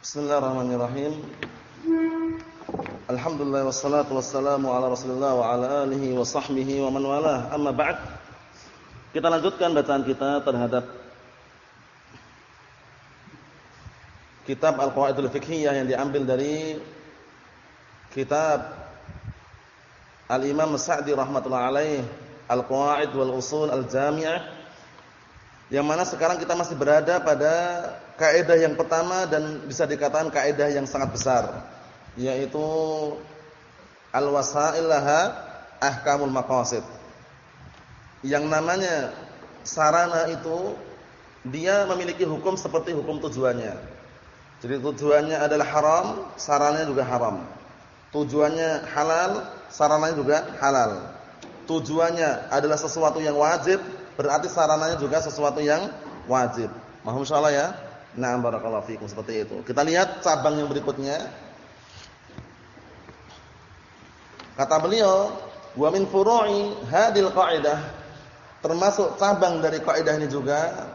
Bismillahirrahmanirrahim. Alhamdulillah wassalatu wassalamu ala Rasulillah wa ala alihi wa sahbihi wa man walah. Amma ba'd. Kita lanjutkan bacaan kita terhadap kitab Al-Qawaidul Fiqhiyah yang diambil dari kitab Al-Imam Sa'di rahmatullah alaih Al-Qawaid wal Usul Al-Jami'ah yang mana sekarang kita masih berada pada kaidah yang pertama dan bisa dikatakan kaidah yang sangat besar yaitu al-wasail laha ahkamul maqasid. Yang namanya sarana itu dia memiliki hukum seperti hukum tujuannya. Jadi tujuannya adalah haram, sarananya juga haram. Tujuannya halal, sarananya juga halal. Tujuannya adalah sesuatu yang wajib, berarti sarananya juga sesuatu yang wajib. Mohon insyaallah ya. Nah, barakallahu fikum seperti itu. Kita lihat cabang yang berikutnya. Kata beliau, "Wa min furu'i hadil qa'idah" termasuk cabang dari kaidah ini juga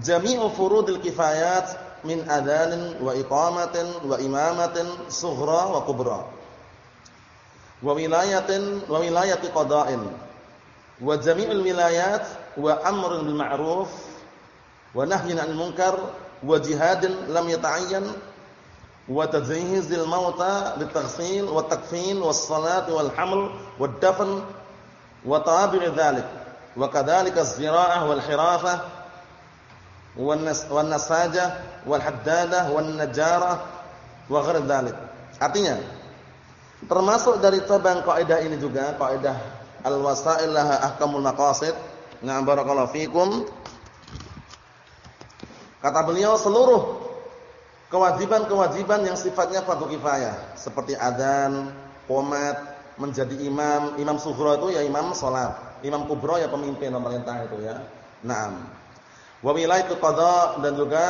jami'u furudil kifayat min adanin wa iqamatin wa imamatin sughra wa kubra wa wilayatin wa wilayati qada'in wa jami'ul wilayat wa amrun bil ma'ruf wa nahyin 'anil munkar wa jihadin lam yata'ayyan wa tadhhizil mauta litaghsil wa takfin was salat wal haml wad dafn wa tabi' dhalik wa kadzalika az-zira'ah wal hirafah wan nasajah wal haddadah wan najarah wa ghair dhalik artinya termasuk dari cabang kaidah ini juga kaidah al-wasail laha ahkamul maqasid. Nah, barakallahu fikum. Kata beliau seluruh kewajiban-kewajiban yang sifatnya fardu kifayah seperti adzan, qomat, menjadi imam, imam sughra itu ya imam salat, imam kubra ya pemimpin pemerintah itu ya. Naam. Wa wilayatu qada dan juga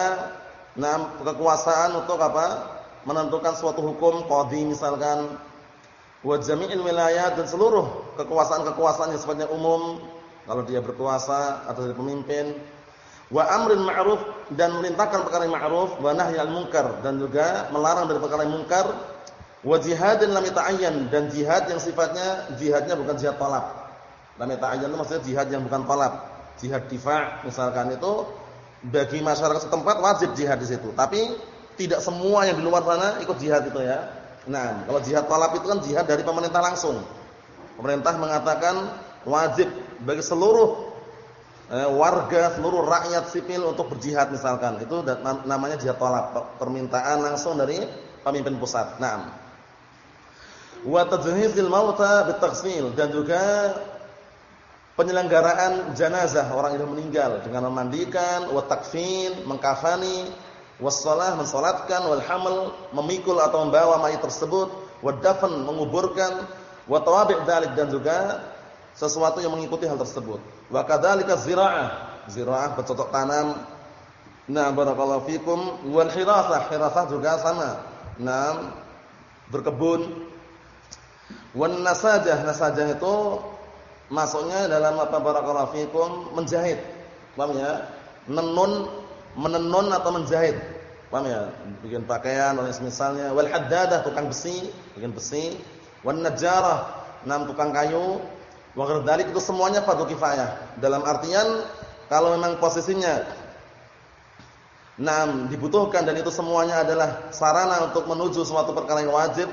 naam kekuasaan untuk apa? menentukan suatu hukum qadhi misalkan wa jami'il wilayah dan seluruh kekuasaan-kekuasaan yang sifatnya umum kalau dia berkuasa atau jadi pemimpin. Wa amrin ma'ruf dan merintahkan perkara yang ma'ruf wa nahyal munkar dan juga melarang dari perkara yang munkar. Wa jihadin lam yata'ayyan dan jihad yang sifatnya jihadnya bukan jihad talab lam yata'ayyan itu maksudnya jihad yang bukan talab jihad difa' misalkan itu bagi masyarakat setempat wajib jihad di situ. Tapi tidak semua yang di luar sana ikut jihad itu ya Nah, kalau jihad talab itu kan jihad dari pemerintah langsung. Pemerintah mengatakan wajib bagi seluruh eh, warga, seluruh rakyat sipil untuk berjihad misalkan. Itu namanya jihad talab, permintaan langsung dari pemimpin pusat. Nah, wa tajhizil mauta bitaghsil dan juga penyelenggaraan jenazah orang yang meninggal dengan memandikan, wa takfin, mengkafani, wassalah mensolatkan wal haml memikul atau membawa mayat tersebut wadafan menguburkan wa tawabi' dzalik dan juga sesuatu yang mengikuti hal tersebut. Wa kadzalika ziraah. Ziraah bercocok tanam. Nah barakallahu fikum. Wal hirasah hirasah juga sama. Nah berkebun. Wan nasajah nasajah itu masuknya dalam apa barakallahu fikum? Menjahit. Paham ya? Menenun menenun atau menjahit. Paham ya? Bikin pakaian dan semisalnya. Wal haddadah tukang besi, bikin besi. Wan najarah, enam tukang kayu. Wa ghairdalik itu semuanya fardu kifayah. Dalam artian kalau memang posisinya enam dibutuhkan dan itu semuanya adalah sarana untuk menuju suatu perkara yang wajib,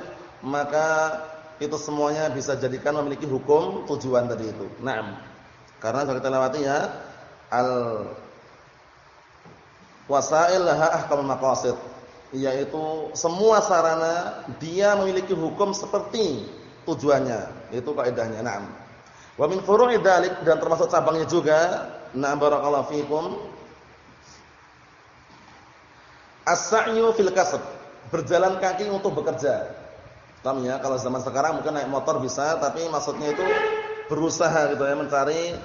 maka itu semuanya bisa jadikan memiliki hukum tujuan tadi itu. Naam. Karena sudah kita lewati ya al wasail laha ahkamul maqasid. Yaitu semua sarana dia memiliki hukum seperti tujuannya. Itu kaidahnya na'am. Wa min furu'i dzalik dan termasuk cabangnya juga na'am barakallahu fikum as-sa'yu fil kasb. Berjalan kaki untuk bekerja. Paham ya? Kalau zaman sekarang mungkin naik motor bisa tapi maksudnya itu berusaha gitu ya mencari.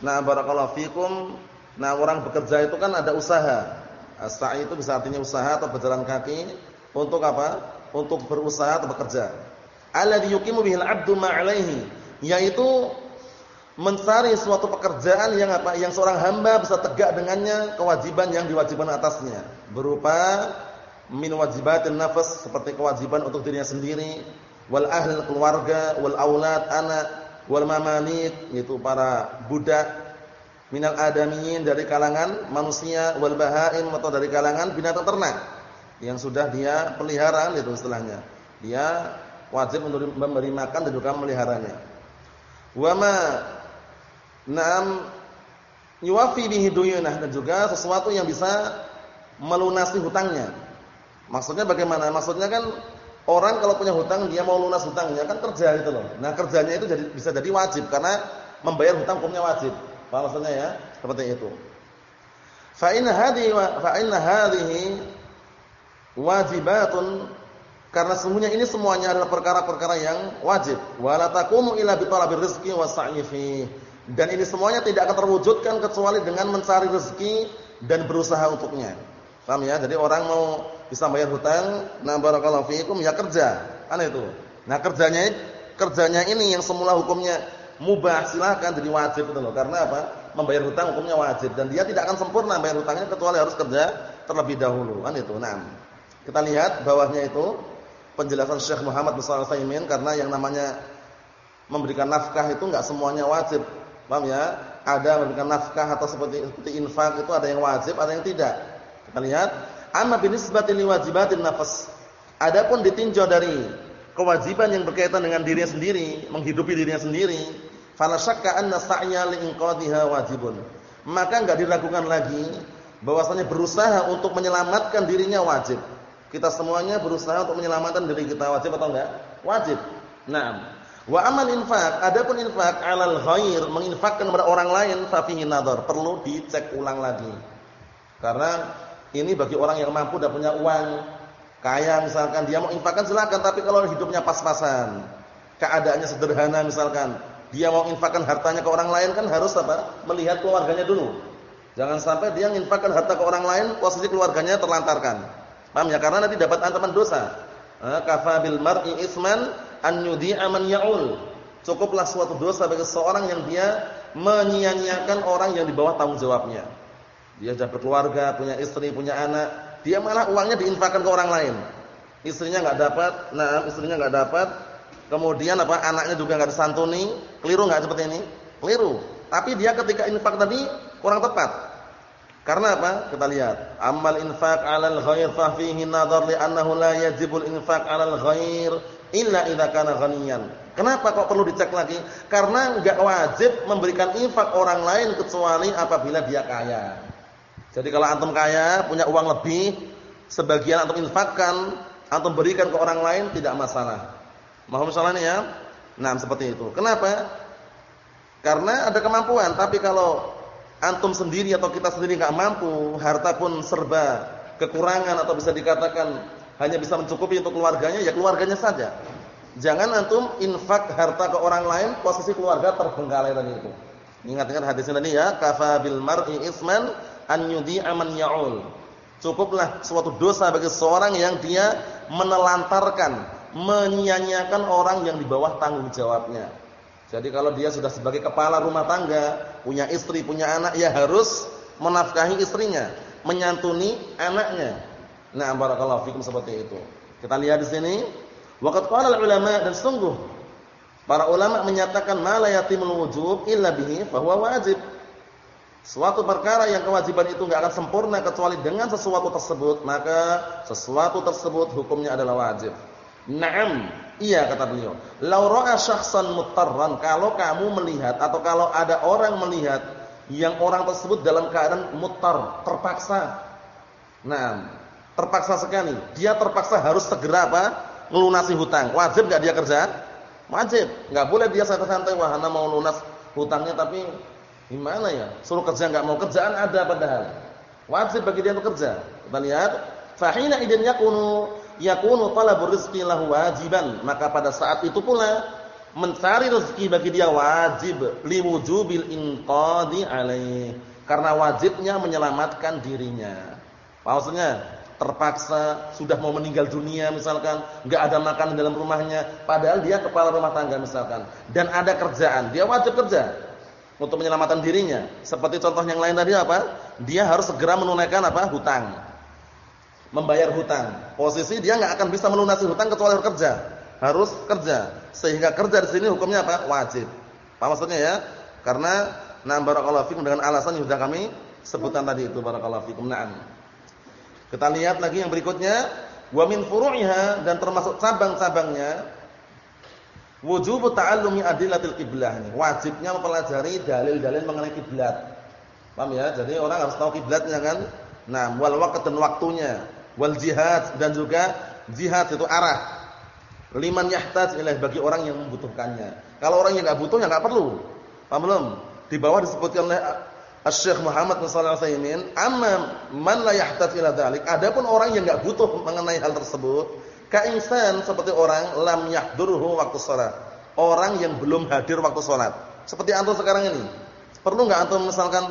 Na'am barakallahu fikum nah orang bekerja itu kan ada usaha As-sa'i itu bisa artinya usaha atau berjalan kaki untuk apa? Untuk berusaha atau bekerja. Alladhi yuqimu bihil 'abdu ma 'alaihi, yaitu mencari suatu pekerjaan yang apa? Yang seorang hamba bisa tegak dengannya kewajiban yang diwajibkan atasnya, berupa min wajibatin nafas seperti kewajiban untuk dirinya sendiri, wal ahl keluarga, wal aulad anak, wal mamalik itu para budak minal adamiyin dari kalangan manusia wal bahaim atau dari kalangan binatang ternak yang sudah dia pelihara itu istilahnya. Dia wajib memberi makan dan juga memeliharanya. Wa ma na'am yuwafi bihi duyunah dan juga sesuatu yang bisa melunasi hutangnya. Maksudnya bagaimana? Maksudnya kan orang kalau punya hutang dia mau lunas hutangnya kan kerja itu loh. Nah, kerjanya itu jadi bisa jadi wajib karena membayar hutang hukumnya wajib. Paham maksudnya ya? Seperti itu. Fa in hadhihi fa in hadhihi wajibatun karena semuanya ini semuanya adalah perkara-perkara yang wajib. Wala taqumu illa bi talabir rizqi was'i fi. Dan ini semuanya tidak akan terwujudkan kecuali dengan mencari rezeki dan berusaha untuknya. Paham ya? Jadi orang mau bisa bayar hutang, nah barakallahu fiikum ya kerja. Kan itu. Nah, kerjanya kerjanya ini yang semula hukumnya mubah silahkan jadi wajib itu loh. Karena apa? Membayar hutang hukumnya wajib dan dia tidak akan sempurna bayar hutangnya kecuali harus kerja terlebih dahulu. Kan itu. Nah, kita lihat bawahnya itu penjelasan Syekh Muhammad bin Shalih Al karena yang namanya memberikan nafkah itu enggak semuanya wajib. Paham ya? Ada memberikan nafkah atau seperti seperti infak itu ada yang wajib, ada yang tidak. Kita lihat, amma binisbati liwajibatin nafas. Adapun ditinjau dari kewajiban yang berkaitan dengan dirinya sendiri, menghidupi dirinya sendiri, fala syakka anna sa'ya liinqadhiha wajibun. Maka enggak diragukan lagi bahwasanya berusaha untuk menyelamatkan dirinya wajib. Kita semuanya berusaha untuk menyelamatkan diri kita wajib atau enggak? Wajib. Naam. Wa amal infak, adapun infak 'alal ghair, menginfakkan kepada orang lain fa fihi nadhar, perlu dicek ulang lagi. Karena ini bagi orang yang mampu dan punya uang, Kaya misalkan dia mau infakkan silakan, tapi kalau hidupnya pas-pasan, keadaannya sederhana misalkan, dia mau infakkan hartanya ke orang lain kan harus apa? Melihat keluarganya dulu. Jangan sampai dia menginfakkan harta ke orang lain, posisi keluarganya terlantarkan. Paham ya? Karena nanti dapat ancaman dosa. Kafa bil mar'i isman an yudhi'a man ya'ul. Cukuplah suatu dosa bagi seorang yang dia menyia-nyiakan orang yang di bawah tanggung jawabnya. Dia sudah berkeluarga, punya istri, punya anak, dia malah uangnya diinfakkan ke orang lain. Istrinya enggak dapat, nah istrinya enggak dapat. Kemudian apa? Anaknya juga enggak disantuni. Keliru enggak seperti ini? Keliru. Tapi dia ketika infak tadi kurang tepat. Karena apa? Kita lihat. Amal infak 'alal ghair fa fihi nadhar li'annahu la yajibul infak 'alal ghair illa idza kana ghaniyan. Kenapa kok perlu dicek lagi? Karena enggak wajib memberikan infak orang lain kecuali apabila dia kaya. Jadi kalau antum kaya, punya uang lebih, sebagian antum infakkan, antum berikan ke orang lain tidak masalah. Mohon masalahnya ya? Nah, seperti itu. Kenapa? Karena ada kemampuan, tapi kalau antum sendiri atau kita sendiri nggak mampu, harta pun serba kekurangan atau bisa dikatakan hanya bisa mencukupi untuk keluarganya, ya keluarganya saja. Jangan antum infak harta ke orang lain, posisi keluarga terbengkalai tadi itu. Ingat-ingat hadisnya tadi ya, kafa bil mar'i isman an yudhi'a man ya'ul. Cukuplah suatu dosa bagi seorang yang dia menelantarkan, menyia-nyiakan orang yang di bawah tanggung jawabnya. Jadi kalau dia sudah sebagai kepala rumah tangga, punya istri, punya anak, ya harus menafkahi istrinya, menyantuni anaknya. Nah, barakallahu fikum seperti itu. Kita lihat di sini, waqad qala ulama dan sungguh para ulama menyatakan ma la yatimul wujub illa bihi fa huwa wajib. Suatu perkara yang kewajiban itu enggak akan sempurna kecuali dengan sesuatu tersebut, maka sesuatu tersebut hukumnya adalah wajib. Naam, iya kata beliau. Lau ra'a syakhsan mutarran, kalau kamu melihat atau kalau ada orang melihat yang orang tersebut dalam keadaan mutar, terpaksa. Naam, terpaksa sekali. Dia terpaksa harus segera apa? melunasi hutang. Wajib enggak dia kerja? Wajib. Enggak boleh dia santai-santai wahana mau lunas hutangnya tapi Gimana ya? Suruh kerja enggak mau kerjaan ada padahal. Wajib bagi dia untuk kerja. Kita lihat, fahina idzin yakunu yakunu talabur rizqi lahu wajiban. Maka pada saat itu pula mencari rezeki bagi dia wajib liwujubil inqadi alaih. Karena wajibnya menyelamatkan dirinya. Maksudnya terpaksa sudah mau meninggal dunia misalkan, enggak ada makan dalam rumahnya, padahal dia kepala rumah tangga misalkan dan ada kerjaan, dia wajib kerja untuk menyelamatkan dirinya. Seperti contoh yang lain tadi apa? Dia harus segera menunaikan apa? hutang. Membayar hutang. Posisi dia nggak akan bisa melunasi hutang kecuali kerja. Harus kerja. Sehingga kerja di sini hukumnya apa? Wajib. Apa maksudnya ya? Karena nah barakallahu fikum dengan alasan yang sudah kami sebutkan tadi itu barakallahu fikum. Naam. Kita lihat lagi yang berikutnya, wa min furu'iha dan termasuk cabang-cabangnya wujub ta'allumi adillatil qiblah. Wajibnya mempelajari dalil-dalil mengenai kiblat. Paham ya? Jadi orang harus tahu kiblatnya kan? Nah, wal waqt dan waktunya wal jihad dan juga jihad itu arah. Liman yahtaj ilaih bagi orang yang membutuhkannya. Kalau orang yang enggak butuh ya enggak perlu. Paham belum? Di bawah disebutkan oleh Asy-Syaikh Muhammad bin Shalih Al-Utsaimin, "Amma man la yahtaj ila dzalik." Adapun orang yang enggak butuh mengenai hal tersebut, kainsan seperti orang lam yahdurhu waktu salat. Orang yang belum hadir waktu salat. Seperti antum sekarang ini. Perlu enggak antum misalkan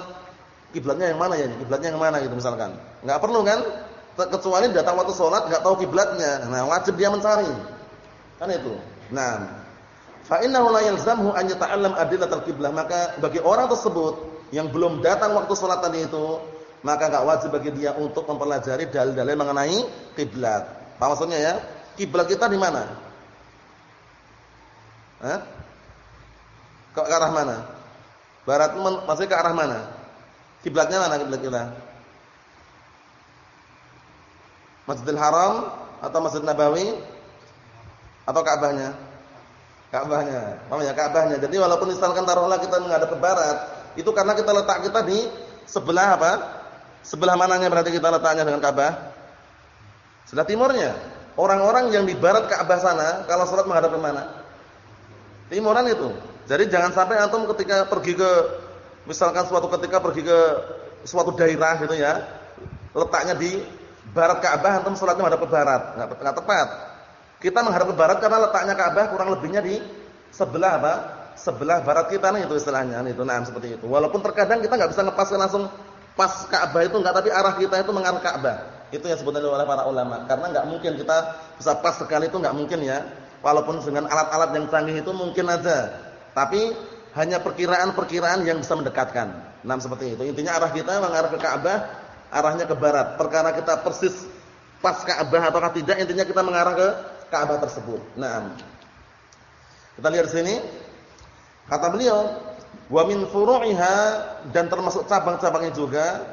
kiblatnya yang mana ya? Kiblatnya yang mana gitu misalkan. Enggak perlu kan? Kecuali datang waktu sholat nggak tahu kiblatnya. Nah, wajib dia mencari. Kan itu. Nah, fa innahu la yalzamhu an yata'allam adillatal. Maka bagi orang tersebut yang belum datang waktu sholat tadi itu, maka enggak wajib bagi dia untuk mempelajari dalil-dalil mengenai kiblat. Apa maksudnya ya? Kiblat kita di mana? Hah? Ke arah mana? Barat masih ke arah mana? Kiblatnya mana kiblat kita? Masjidil Haram atau Masjid Nabawi atau Ka'bahnya? Ka'bahnya. Paham ya Ka'bahnya. Jadi walaupun misalkan taruhlah kita menghadap ke barat, itu karena kita letak kita di sebelah apa? Sebelah mananya berarti kita letaknya dengan Ka'bah? Sebelah timurnya. Orang-orang yang di barat Ka'bah sana kalau salat menghadap ke mana? Timuran itu. Jadi jangan sampai antum ketika pergi ke misalkan suatu ketika pergi ke suatu daerah gitu ya, letaknya di barat Ka'bah antum salatnya menghadap ke barat, enggak tepat. Kita menghadap ke barat karena letaknya Ka'bah kurang lebihnya di sebelah apa? Sebelah barat kita nih itu istilahnya itu nah seperti itu. Walaupun terkadang kita enggak bisa ngepaskan langsung pas Ka'bah itu enggak tapi arah kita itu mengarah Ka'bah. Itu yang disebutkan oleh para ulama karena enggak mungkin kita bisa pas sekali itu enggak mungkin ya. Walaupun dengan alat-alat yang canggih itu mungkin aja. Tapi hanya perkiraan-perkiraan yang bisa mendekatkan. Nah seperti itu. Intinya arah kita mengarah ke Ka'bah arahnya ke barat. Perkara kita persis pas Ka'bah ataukah tidak, intinya kita mengarah ke Ka'bah tersebut. Nah, kita lihat di sini. Kata beliau, wa min furu'iha dan termasuk cabang-cabangnya juga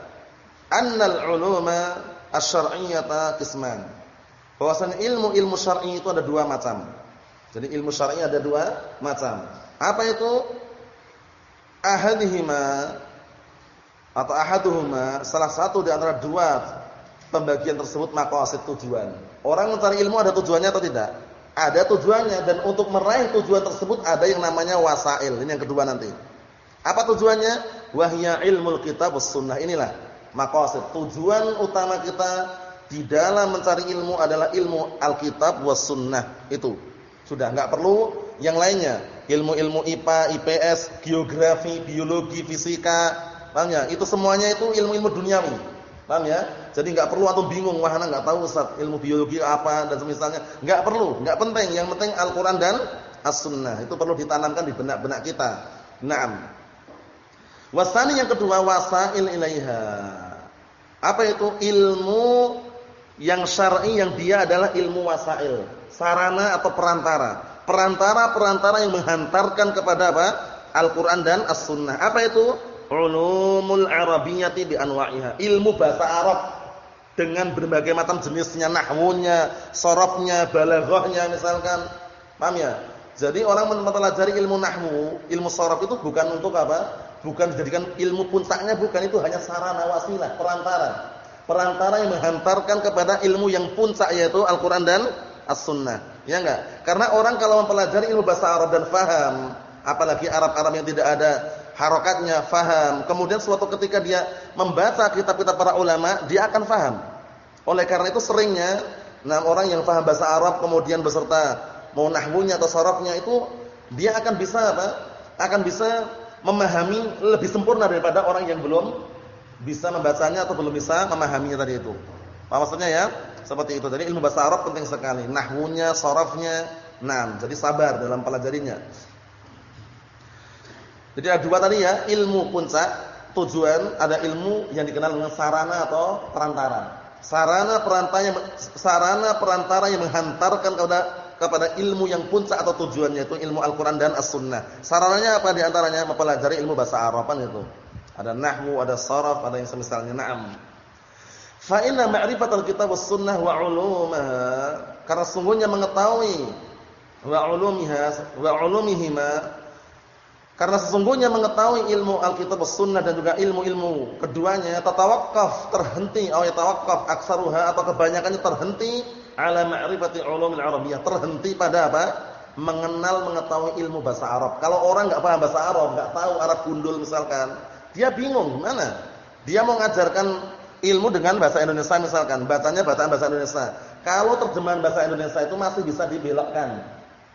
annal uluma asy-syar'iyyata qisman. Bahwasanya ilmu-ilmu syar'i itu ada dua macam. Jadi ilmu syar'i ada dua macam. Apa itu? Ahadihima atau ahaduhuma salah satu di antara dua pembagian tersebut maqasid tujuan. Orang mencari ilmu ada tujuannya atau tidak? Ada tujuannya dan untuk meraih tujuan tersebut ada yang namanya wasail. Ini yang kedua nanti. Apa tujuannya? Wahya ilmul kitab sunnah. Inilah maqasid. Tujuan utama kita di dalam mencari ilmu adalah ilmu Alkitab was sunnah. Itu. Sudah enggak perlu yang lainnya. Ilmu-ilmu IPA, IPS, geografi, biologi, fisika, Paham ya? Itu semuanya itu ilmu-ilmu duniawi. Paham ya? Jadi enggak perlu atau bingung, wah ana enggak tahu Ustaz, ilmu biologi apa dan semisalnya. Enggak perlu, enggak penting. Yang penting Al-Qur'an dan As-Sunnah. Itu perlu ditanamkan di benak-benak kita. Naam. Wasani yang kedua wasail ilaiha. Apa itu? Ilmu yang syar'i yang dia adalah ilmu wasail, sarana atau perantara. Perantara-perantara yang menghantarkan kepada apa? Al-Qur'an dan As-Sunnah. Apa itu? Ulumul arabiyyati bi anwa'iha. Ilmu bahasa Arab dengan berbagai macam jenisnya, nahwunya, sorofnya, balaghahnya misalkan. Paham ya? Jadi orang mempelajari ilmu nahwu, ilmu sorof itu bukan untuk apa? Bukan dijadikan ilmu puncaknya bukan itu hanya sarana wasilah, perantara. Perantara yang menghantarkan kepada ilmu yang puncak yaitu Al-Qur'an dan As-Sunnah. Ya enggak? Karena orang kalau mempelajari ilmu bahasa Arab dan faham, apalagi Arab-Arab yang tidak ada harokatnya, faham. Kemudian suatu ketika dia membaca kitab-kitab para ulama, dia akan faham. Oleh karena itu seringnya enam orang yang faham bahasa Arab kemudian beserta mau nahwunya atau sorofnya itu dia akan bisa apa? Akan bisa memahami lebih sempurna daripada orang yang belum bisa membacanya atau belum bisa memahaminya tadi itu. Apa maksudnya ya? Seperti itu. Jadi ilmu bahasa Arab penting sekali. Nahwunya, sorofnya, enam. Jadi sabar dalam pelajarinya. Jadi ada dua tadi ya, ilmu puncak, tujuan, ada ilmu yang dikenal dengan sarana atau perantara. sarana perantara sarana perantara yang menghantarkan kepada kepada ilmu yang puncak atau tujuannya itu ilmu Al-Qur'an dan As-Sunnah. Sarananya apa di antaranya? Mempelajari ilmu bahasa Arab itu. Ada nahwu, ada sharaf, ada yang semisalnya. Naam. Fa inna ma'rifatal kitab was sunnah wa 'ulumaha karena sungguhnya mengetahui wa 'ulumiha wa 'ulumihima karena sesungguhnya mengetahui ilmu Alkitab Sunnah dan juga ilmu-ilmu keduanya tatawaqqaf terhenti atau yatawaqqaf aksaruha atau kebanyakannya terhenti ala ma'rifati ulumil arabiyyah terhenti pada apa? mengenal mengetahui ilmu bahasa Arab. Kalau orang enggak paham bahasa Arab, enggak tahu Arab gundul misalkan, dia bingung gimana? Dia mau mengajarkan ilmu dengan bahasa Indonesia misalkan, bacanya bacaan bahasa Indonesia. Kalau terjemahan bahasa Indonesia itu masih bisa dibelokkan.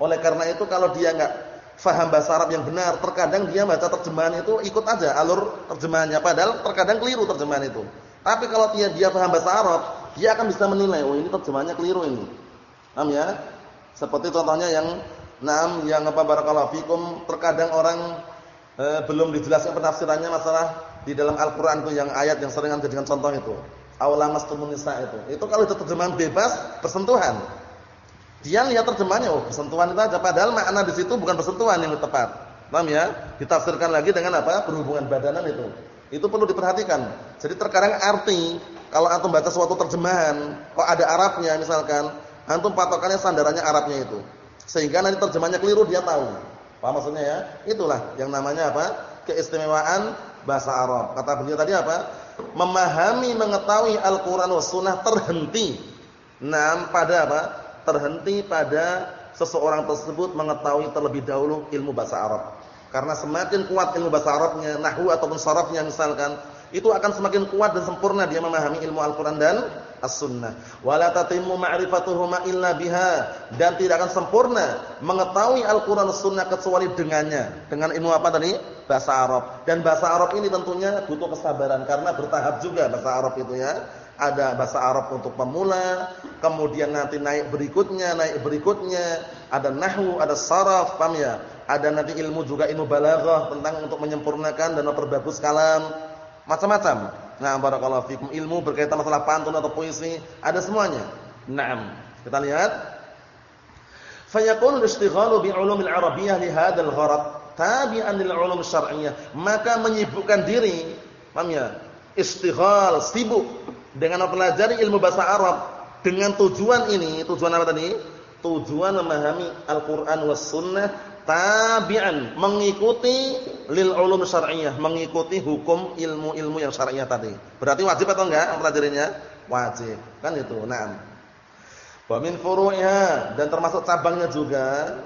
Oleh karena itu kalau dia enggak faham bahasa Arab yang benar. Terkadang dia baca terjemahan itu ikut aja alur terjemahannya padahal terkadang keliru terjemahan itu. Tapi kalau dia dia paham bahasa Arab, dia akan bisa menilai, oh ini terjemahannya keliru ini. Paham ya? Seperti contohnya yang Naam yang apa barakallahu fikum terkadang orang e, belum dijelaskan penafsirannya masalah di dalam Al-Qur'an itu yang ayat yang sering dijadikan contoh itu. Aulamastumun nisa itu. Itu kalau itu terjemahan bebas bersentuhan. Dia lihat terjemahannya, oh bersentuhan itu aja. Padahal makna di situ bukan bersentuhan yang tepat. Paham ya? Ditafsirkan lagi dengan apa? Berhubungan badanan itu. Itu perlu diperhatikan. Jadi terkadang arti kalau antum baca suatu terjemahan, kok ada Arabnya misalkan, antum patokannya sandarannya Arabnya itu. Sehingga nanti terjemahnya keliru dia tahu. Paham maksudnya ya? Itulah yang namanya apa? Keistimewaan bahasa Arab. Kata beliau tadi apa? Memahami, mengetahui Al-Qur'an was sunnah terhenti. Nah, pada apa? Terhenti pada seseorang tersebut mengetahui terlebih dahulu ilmu bahasa Arab. Karena semakin kuat ilmu bahasa Arabnya, nahwu ataupun sharafnya misalkan, itu akan semakin kuat dan sempurna dia memahami ilmu Al-Qur'an dan As-Sunnah. Wala tatimmu ma'rifatuhuma illa biha dan tidak akan sempurna mengetahui Al-Qur'an dan Sunnah kecuali dengannya. Dengan ilmu apa tadi? Bahasa Arab. Dan bahasa Arab ini tentunya butuh kesabaran karena bertahap juga bahasa Arab itu ya ada bahasa Arab untuk pemula, kemudian nanti naik berikutnya, naik berikutnya, ada nahwu, ada saraf, paham ya? Ada nanti ilmu juga ilmu balaghah tentang untuk menyempurnakan dan memperbagus kalam, macam-macam. Nah, barakallahu fikum ilmu berkaitan masalah pantun atau puisi, ada semuanya. Naam. Kita lihat. Fayakunu al-ishtighalu bi ulumil arabiyyah li hadzal gharad tabi'an lil ulum syar'iyyah. Maka menyibukkan diri, paham ya? Istighal, sibuk dengan mempelajari ilmu bahasa Arab dengan tujuan ini, tujuan apa tadi? Tujuan memahami Al-Qur'an was sunnah tabi'an, mengikuti lil ulum syar'iyyah, mengikuti hukum ilmu-ilmu yang syar'iyyah tadi. Berarti wajib atau enggak mempelajarinya? Wajib. Kan itu. Naam. Wa min furu'iha dan termasuk cabangnya juga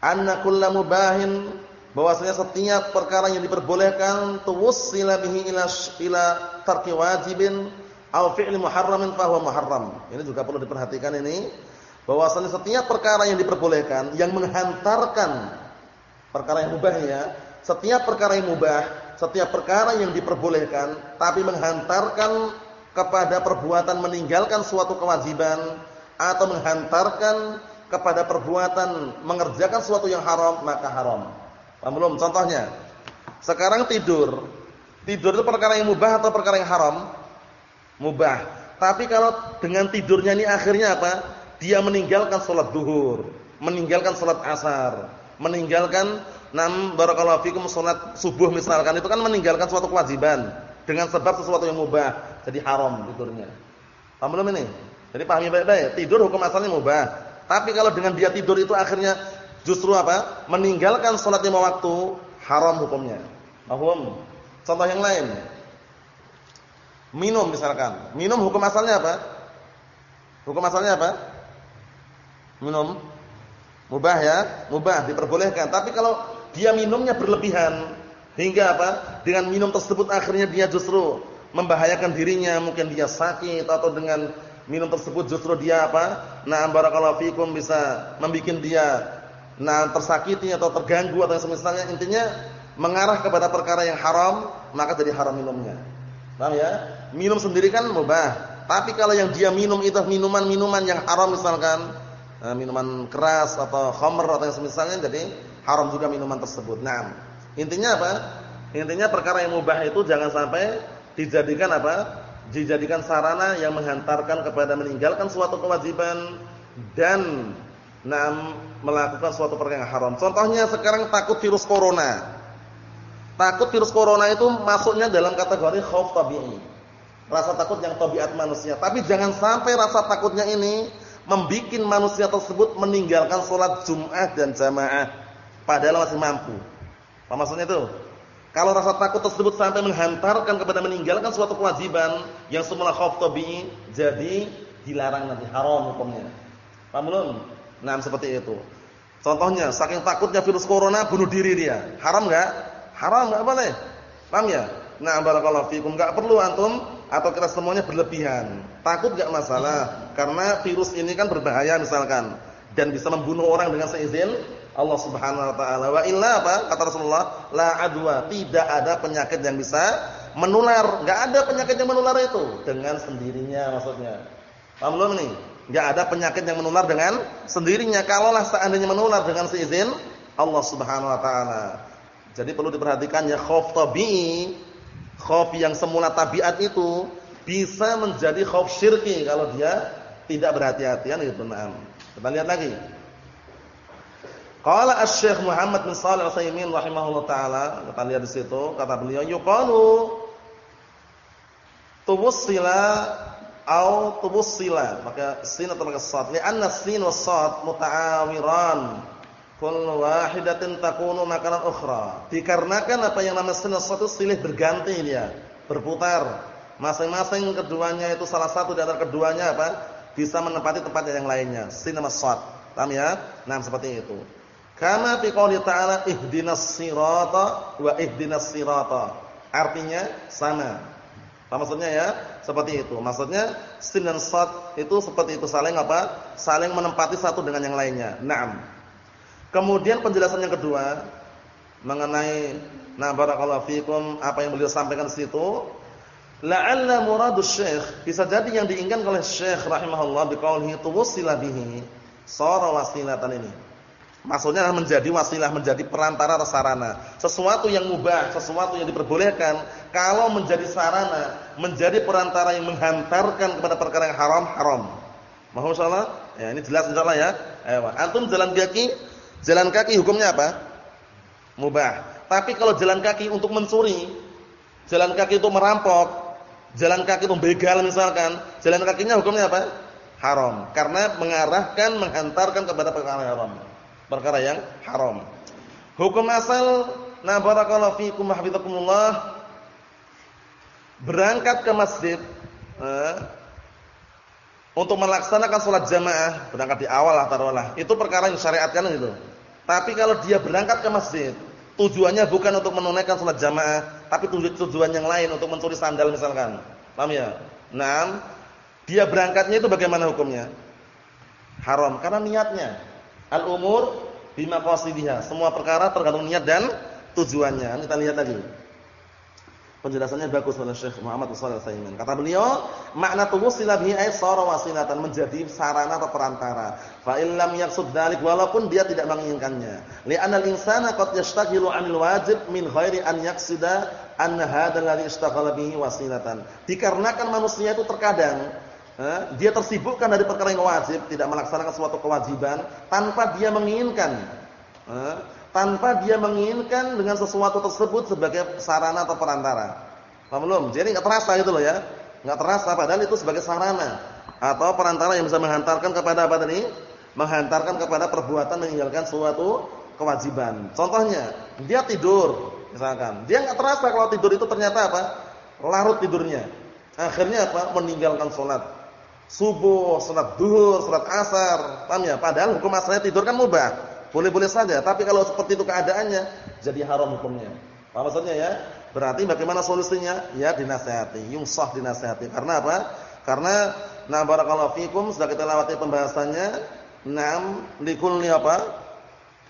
anna kullu mubahin bahwasanya setiap perkara yang diperbolehkan tuwassila bihi ila ila tarki wajibin Au fi'li muharramin fahuwa muharram. Ini juga perlu diperhatikan ini bahwasanya setiap perkara yang diperbolehkan yang menghantarkan perkara yang mubah ya, setiap perkara yang mubah, setiap perkara yang diperbolehkan tapi menghantarkan kepada perbuatan meninggalkan suatu kewajiban atau menghantarkan kepada perbuatan mengerjakan suatu yang haram maka haram. Paham belum? Contohnya, sekarang tidur. Tidur itu perkara yang mubah atau perkara yang haram? Mubah. Tapi kalau dengan tidurnya ini akhirnya apa? Dia meninggalkan sholat duhur, meninggalkan sholat asar, meninggalkan nam barakallahu fikum sholat subuh misalkan itu kan meninggalkan suatu kewajiban dengan sebab sesuatu yang mubah, jadi haram tidurnya. Paham belum ini? Jadi pahami baik-baik. Tidur hukum asalnya mubah. Tapi kalau dengan dia tidur itu akhirnya justru apa? Meninggalkan sholat lima waktu, haram hukumnya. Paham? Contoh yang lain. Minum misalkan. Minum hukum asalnya apa? Hukum asalnya apa? Minum. Mubah ya, mubah diperbolehkan. Tapi kalau dia minumnya berlebihan hingga apa? Dengan minum tersebut akhirnya dia justru membahayakan dirinya, mungkin dia sakit atau dengan minum tersebut justru dia apa? Nah, barakallahu fikum bisa membuat dia nah tersakiti atau terganggu atau semisalnya intinya mengarah kepada perkara yang haram, maka jadi haram minumnya. Paham ya? Minum sendiri kan mubah. Tapi kalau yang dia minum itu minuman-minuman yang haram misalkan, eh, minuman keras atau khamr atau yang semisalnya jadi haram juga minuman tersebut. Nah, intinya apa? Intinya perkara yang mubah itu jangan sampai dijadikan apa? dijadikan sarana yang menghantarkan kepada meninggalkan suatu kewajiban dan nam melakukan suatu perkara yang haram. Contohnya sekarang takut virus corona. Takut virus corona itu masuknya dalam kategori khauf tabi'i. Rasa takut yang tabiat manusia. Tapi jangan sampai rasa takutnya ini membuat manusia tersebut meninggalkan sholat Jumat dan jamaah padahal masih mampu. Apa maksudnya itu? Kalau rasa takut tersebut sampai menghantarkan kepada meninggalkan suatu kewajiban yang semula khauf tabi'i, jadi dilarang nanti haram hukumnya. Paham belum? Nah, seperti itu. Contohnya, saking takutnya virus corona bunuh diri dia. Haram enggak? Haram enggak boleh. Paham ya? Nah, barakallahu fikum enggak perlu antum atau kita semuanya berlebihan. Takut enggak masalah karena virus ini kan berbahaya misalkan dan bisa membunuh orang dengan seizin Allah Subhanahu wa taala. Wa illa apa? Kata Rasulullah, la adwa, tidak ada penyakit yang bisa menular. Enggak ada penyakit yang menular itu dengan sendirinya maksudnya. Paham belum nih? Enggak ada penyakit yang menular dengan sendirinya. Kalaulah seandainya menular dengan seizin Allah Subhanahu wa taala. Jadi perlu diperhatikan ya khauf tabi'i, khauf yang semula tabiat itu bisa menjadi khauf syirki kalau dia tidak berhati-hatian gitu. Nah, kita lihat lagi. Qala Asy-Syaikh Muhammad bin Shalih Al-Utsaimin rahimahullah taala, kita lihat di situ, kata beliau yuqalu tubussila au tubussila, maka sin atau maka sad, li'anna sin was sad muta'awiran. Kullu wahidatin takunu makanan ukhra. Dikarenakan apa yang namanya sad itu silih berganti dia, berputar. Masing-masing keduanya itu salah satu di antara keduanya apa? Bisa menempati tempat yang lainnya. Sin sama sad. Paham ya? Nah, seperti itu. Kama fi qouli ta'ala ihdinas sirata wa ihdinas sirata. Artinya sama. Apa maksudnya ya? Seperti itu. Maksudnya sin dan itu seperti itu saling apa? Saling menempati satu dengan yang lainnya. Naam. Kemudian penjelasan yang kedua mengenai na barakallahu fikum apa yang beliau sampaikan di situ la'alla muradus syekh bisa jadi yang diinginkan oleh syekh rahimahullah biqaulihi tuwsila bihi sara wasilatan ini Maksudnya menjadi wasilah, menjadi perantara atau sarana. Sesuatu yang mubah, sesuatu yang diperbolehkan, kalau menjadi sarana, menjadi perantara yang menghantarkan kepada perkara yang haram, haram. Mohon insyaallah? Ya, ini jelas insyaallah ya. Ayo, antum jalan kaki, jalan kaki hukumnya apa? Mubah. Tapi kalau jalan kaki untuk mencuri, jalan kaki itu merampok, jalan kaki itu begal misalkan, jalan kakinya hukumnya apa? Haram. Karena mengarahkan, menghantarkan kepada perkara yang haram perkara yang haram. Hukum asal na barakallahu fikum hafizakumullah berangkat ke masjid eh, untuk melaksanakan sholat jamaah, berangkat di awal lah taruhlah. Itu perkara yang syariatkan gitu. Tapi kalau dia berangkat ke masjid, tujuannya bukan untuk menunaikan sholat jamaah, tapi tujuan yang lain untuk mencuri sandal misalkan. Paham ya? Nah, dia berangkatnya itu bagaimana hukumnya? Haram karena niatnya. Al-umur bima qasidiha. Semua perkara tergantung niat dan tujuannya. Kita lihat lagi. Penjelasannya bagus oleh Syekh Muhammad Shalih Al-Utsaimin. Kata beliau, makna tuwsila bihi ay sara wasilatan menjadi sarana atau perantara. Fa illam yaqsud dzalik walaupun dia tidak menginginkannya. Li'anna al-insana qad yashtaghilu 'anil wajib min ghairi an yaqsida anna hadzal ladzi ishtaghala bihi wasilatan. Dikarenakan manusia itu terkadang dia tersibukkan dari perkara yang wajib, tidak melaksanakan suatu kewajiban tanpa dia menginginkan. Tanpa dia menginginkan dengan sesuatu tersebut sebagai sarana atau perantara. Paham belum? Jadi enggak terasa itu loh ya. Enggak terasa padahal itu sebagai sarana atau perantara yang bisa menghantarkan kepada apa tadi? Menghantarkan kepada perbuatan meninggalkan suatu kewajiban. Contohnya, dia tidur misalkan. Dia enggak terasa kalau tidur itu ternyata apa? Larut tidurnya. Akhirnya apa? Meninggalkan sholat subuh, salat duhur, salat asar. Paham ya? Padahal hukum asalnya tidur kan mubah. Boleh-boleh saja, tapi kalau seperti itu keadaannya jadi haram hukumnya. Paham maksudnya ya? Berarti bagaimana solusinya? Ya dinasihati, yungsah dinasihati. Karena apa? Karena na barakallahu fikum sudah kita lewati pembahasannya. Naam likulli apa?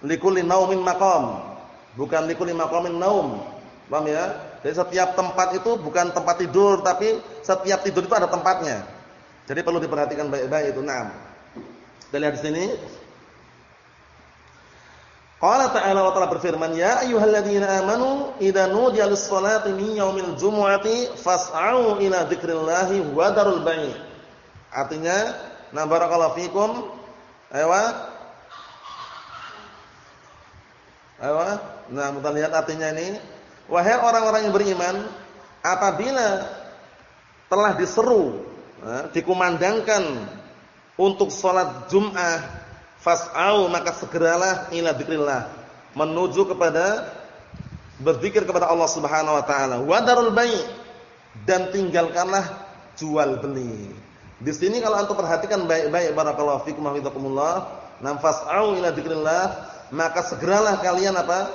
Likulli naumin maqam. Bukan likulli maqamin naum. Paham ya? Jadi setiap tempat itu bukan tempat tidur, tapi setiap tidur itu ada tempatnya. Jadi perlu diperhatikan baik-baik itu. Naam. Kita lihat di sini. Qala ta'ala wa ta'ala berfirman, "Ya ayyuhalladzina amanu idza nudiya lis-salati min yaumil jumu'ati fas'au ila dzikrillahi wa darul bai'." Artinya, na barakallahu fikum. Ayo. Ayo. Nah, kita lihat artinya ini. Wahai orang-orang yang beriman, apabila telah diseru, nah, dikumandangkan untuk salat Jumat fas'au maka segeralah ila dzikrillah. Menuju kepada berzikir kepada Allah Subhanahu wa taala. Wadarul bai' dan tinggalkanlah jual beli. Di sini kalau antum perhatikan baik-baik barakallahu fikum wa hidakumullah nam fas'au ila dzikrillah maka segeralah kalian apa?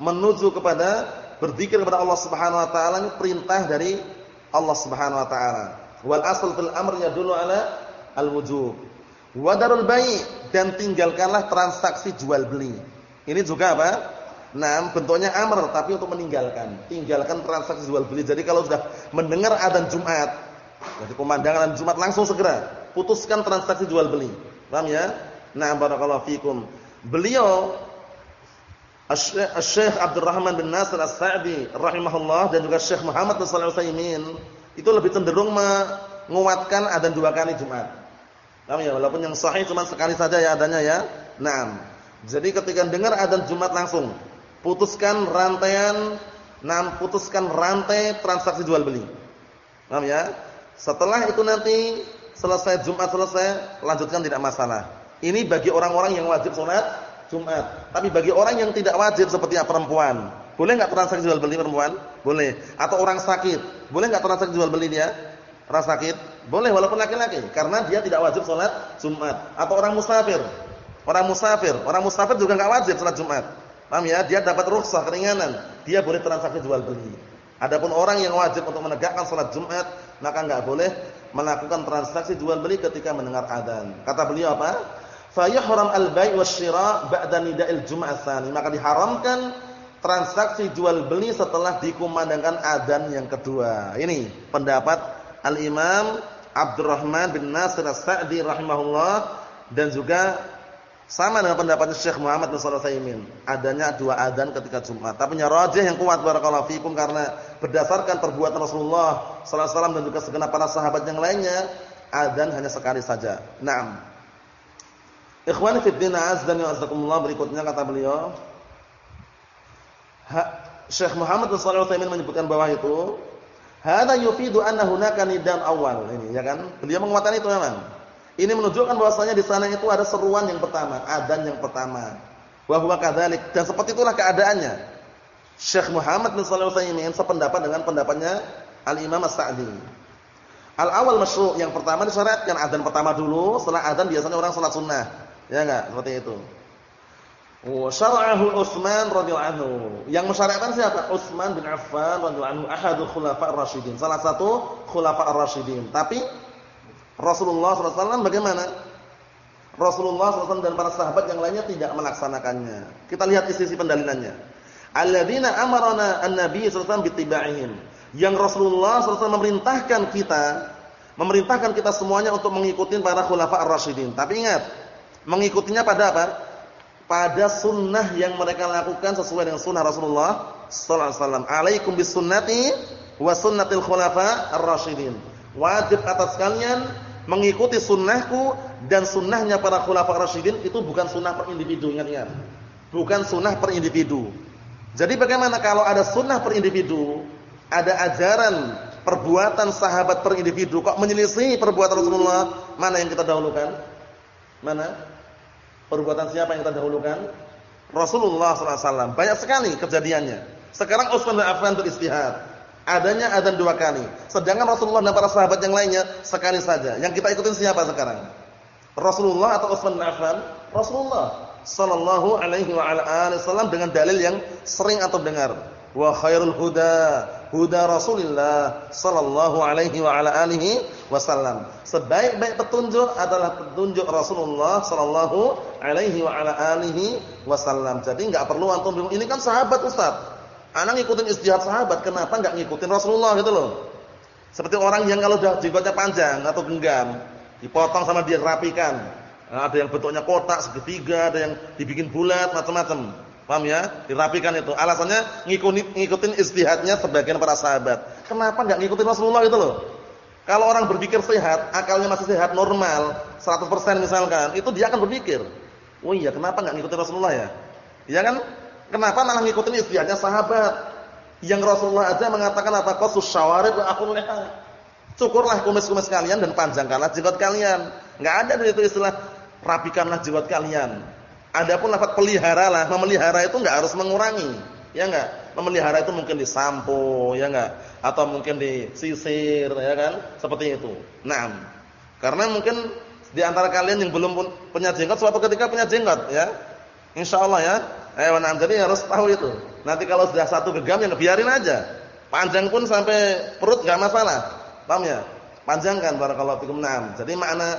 Menuju kepada berzikir kepada Allah Subhanahu wa taala. Ini perintah dari Allah Subhanahu wa taala. Wal asl fil amr yadullu ala al wujub wadarul bai' dan tinggalkanlah transaksi jual beli. Ini juga apa? Nah, bentuknya amr tapi untuk meninggalkan. Tinggalkan transaksi jual beli. Jadi kalau sudah mendengar adzan Jumat, jadi pemandangan Jumat langsung segera putuskan transaksi jual beli. Paham ya? Nah, barakallahu fikum. Beliau Syekh Abdurrahman bin Nasir As-Sa'di rahimahullah dan juga Syekh Muhammad bin Shalih Al-Utsaimin itu lebih cenderung menguatkan adzan dua kali Jumat. Paham ya? Walaupun yang sahih cuma sekali saja ya adanya ya. Naam. Jadi ketika dengar adzan Jumat langsung putuskan rantaian, naam putuskan rantai transaksi jual beli. Paham ya? Setelah itu nanti selesai Jumat selesai, lanjutkan tidak masalah. Ini bagi orang-orang yang wajib salat Jumat. Tapi bagi orang yang tidak wajib seperti perempuan, boleh enggak transaksi jual beli perempuan? Boleh. Atau orang sakit, boleh enggak transaksi jual beli dia? Rasa sakit? Boleh walaupun laki-laki karena dia tidak wajib sholat Jumat atau orang musafir. Orang musafir, orang musafir juga enggak wajib sholat Jumat. Paham ya? Dia dapat rukhsah keringanan, dia boleh transaksi jual beli. Adapun orang yang wajib untuk menegakkan sholat Jumat, maka enggak boleh melakukan transaksi jual beli ketika mendengar adzan. Kata beliau apa? Fa yuhram al-bai' wasyira ba'da nida'il Jum'ah. Maka diharamkan transaksi jual beli setelah dikumandangkan adzan yang kedua. Ini pendapat Al-Imam Abdurrahman bin Nasir As-Sa'di rahimahullah dan juga sama dengan pendapat Syekh Muhammad bin Shalih Utsaimin. Adanya dua adzan ketika Jumat. Tapi yang rajih yang kuat barakallahu fikum karena berdasarkan perbuatan Rasulullah sallallahu alaihi wasallam dan juga segenap para sahabat yang lainnya, adzan hanya sekali saja. Naam. Ikhwani fi din azdan wa azakumullah berikutnya kata beliau Syekh Muhammad bin Shalih Utsaimin menyebutkan bahwa itu Hada yufidu anna hunaka nidan awal ini ya kan? Beliau menguatkan itu memang. Ini menunjukkan bahwasanya di sana itu ada seruan yang pertama, adzan yang pertama. Wa huwa kadzalik dan seperti itulah keadaannya. Syekh Muhammad bin Shalih Al-Utsaimin sependapat dengan pendapatnya Al-Imam As-Sa'di. Al-awwal masyru' yang pertama disyariatkan adzan pertama dulu, setelah adzan biasanya orang salat sunnah. Ya enggak? Seperti itu. Wa syara'ahu Utsman radhiyallahu anhu. Yang mensyariatkan siapa? Utsman bin Affan radhiyallahu anhu, ahadul khulafa ar-rasyidin. Salah satu khulafa ar-rasyidin. Tapi Rasulullah SAW bagaimana? Rasulullah SAW dan para sahabat yang lainnya tidak melaksanakannya. Kita lihat isi-isi pendalilannya. Alladzina amarana an-nabiy sallallahu wasallam Yang Rasulullah SAW memerintahkan kita, memerintahkan kita semuanya untuk mengikuti para khulafa ar-rasyidin. Tapi ingat, mengikutinya pada apa? Pada sunnah yang mereka lakukan sesuai dengan sunnah Rasulullah sallallahu alaihi wasallam. Alaikum bisunnati wa sunnatil khulafa ar-rasyidin. Wajib atas kalian mengikuti sunnahku dan sunnahnya para khulafa ar-rasyidin itu bukan sunnah per individu, ingat-ingat. Bukan sunnah per individu. Jadi bagaimana kalau ada sunnah per individu, ada ajaran perbuatan sahabat per individu kok menyelisih perbuatan Rasulullah, mana yang kita dahulukan? Mana? Perbuatan siapa yang kita dahulukan? Rasulullah SAW. Banyak sekali kejadiannya. Sekarang Utsman bin Affan beristihad. Adanya adzan dua kali. Sedangkan Rasulullah dan para sahabat yang lainnya sekali saja. Yang kita ikutin siapa sekarang? Rasulullah atau Utsman bin Affan? Rasulullah sallallahu alaihi wa ala wasallam dengan dalil yang sering atau dengar. Wa khairul huda huda Rasulillah sallallahu alaihi wa ala alihi wasallam. Sebaik-baik petunjuk adalah petunjuk Rasulullah sallallahu alaihi wa ala alihi wasallam. Jadi enggak perlu antum bingung, ini kan sahabat Ustaz. Anak ngikutin istihad sahabat, kenapa enggak ngikutin Rasulullah gitu loh. Seperti orang yang kalau sudah jenggotnya panjang atau genggam, dipotong sama dia rapikan. Ada yang bentuknya kotak segitiga, ada yang dibikin bulat, macam-macam. Paham ya? Dirapikan itu. Alasannya ngikutin ngikutin istihadnya sebagian para sahabat. Kenapa enggak ngikutin Rasulullah itu loh? Kalau orang berpikir sehat, akalnya masih sehat, normal, 100% misalkan, itu dia akan berpikir, "Oh iya, kenapa enggak ngikutin Rasulullah ya?" Iya kan? Kenapa malah ngikutin istihadnya sahabat? Yang Rasulullah aja mengatakan apa? Qasus syawarib wa aqul Cukurlah kumis-kumis kalian dan panjangkanlah jenggot kalian. Enggak ada dari itu istilah rapikanlah jenggot kalian. Adapun lafaz peliharalah, memelihara itu enggak harus mengurangi. Ya enggak? Memelihara itu mungkin disampo, ya enggak? Atau mungkin disisir, ya kan? Seperti itu. Naam. Karena mungkin di antara kalian yang belum punya jenggot suatu ketika punya jenggot, ya. Insyaallah ya. Eh, naam. Jadi harus tahu itu. Nanti kalau sudah satu gegam yang biarin aja. Panjang pun sampai perut enggak masalah. Paham ya? Panjangkan barakallahu fikum. Naam. Jadi makna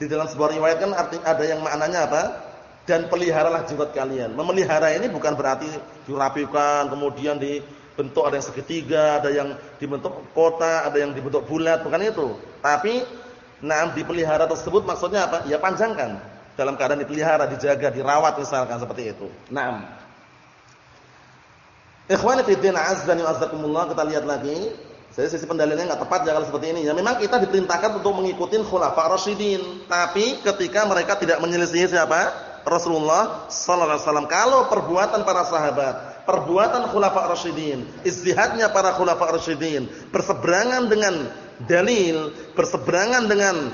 di dalam sebuah riwayat kan ada yang maknanya apa? Dan peliharalah jenggot kalian. Memelihara ini bukan berarti dirapikan kemudian dibentuk ada yang segitiga, ada yang dibentuk kota, ada yang dibentuk bulat, bukan itu. Tapi naam dipelihara tersebut maksudnya apa? Ya panjangkan. Dalam keadaan dipelihara, dijaga, dirawat misalkan seperti itu. Naam. Ikhwani fi din azza wa azakumullah kita lihat lagi jadi sisi pendalilannya nggak tepat jangan seperti ini. Ya memang kita diperintahkan untuk mengikuti khulafa rasyidin, tapi ketika mereka tidak menyelisihi siapa? Rasulullah sallallahu alaihi wasallam. Kalau perbuatan para sahabat, perbuatan khulafa rasyidin, istihadnya para khulafa rasyidin berseberangan dengan dalil, berseberangan dengan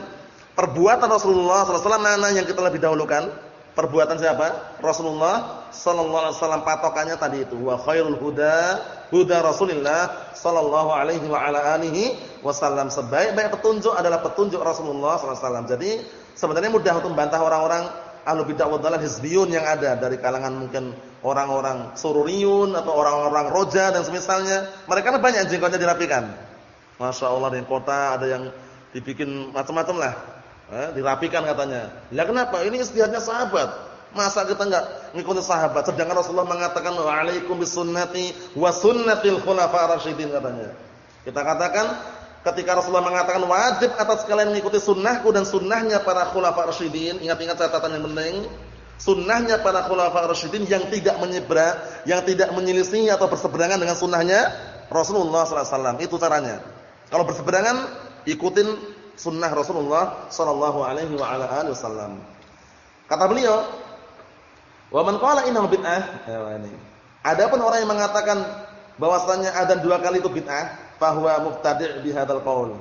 perbuatan Rasulullah sallallahu alaihi wasallam mana yang kita lebih dahulukan? Perbuatan siapa? Rasulullah sallallahu alaihi wasallam patokannya tadi itu wa khairul huda huda Rasulillah sallallahu alaihi wa ala alihi wasallam. Sebaik-baik petunjuk adalah petunjuk Rasulullah sallallahu alaihi wasallam. Jadi sebenarnya mudah untuk membantah orang-orang ahlu bidah wa dhalal hizbiyun yang ada dari kalangan mungkin orang-orang sururiyun atau orang-orang roja dan semisalnya. Mereka kan banyak jenggotnya dirapikan. Masya Allah di kota ada yang dibikin macam-macam lah Eh, dirapikan katanya. Ya kenapa? Ini istihadnya sahabat. Masa kita enggak ngikutin sahabat? Sedangkan Rasulullah mengatakan wa'alaikum bisunnati wa sunnatil khulafa rasyidin katanya. Kita katakan ketika Rasulullah mengatakan wajib atas kalian mengikuti sunnahku dan sunnahnya para khulafa rasyidin, ingat-ingat catatan yang penting. Sunnahnya para khulafa rasyidin yang tidak menyebra, yang tidak menyelisih atau berseberangan dengan sunnahnya Rasulullah wasallam. Itu caranya. Kalau berseberangan, ikutin sunnah Rasulullah sallallahu alaihi wa ala alihi wasallam. Kata beliau, "Wa man qala innahu bid'ah." Ya ini. Adapun orang yang mengatakan bahwasanya adzan dua kali itu bid'ah, fahuwa mubtadi' bi hadzal qaul.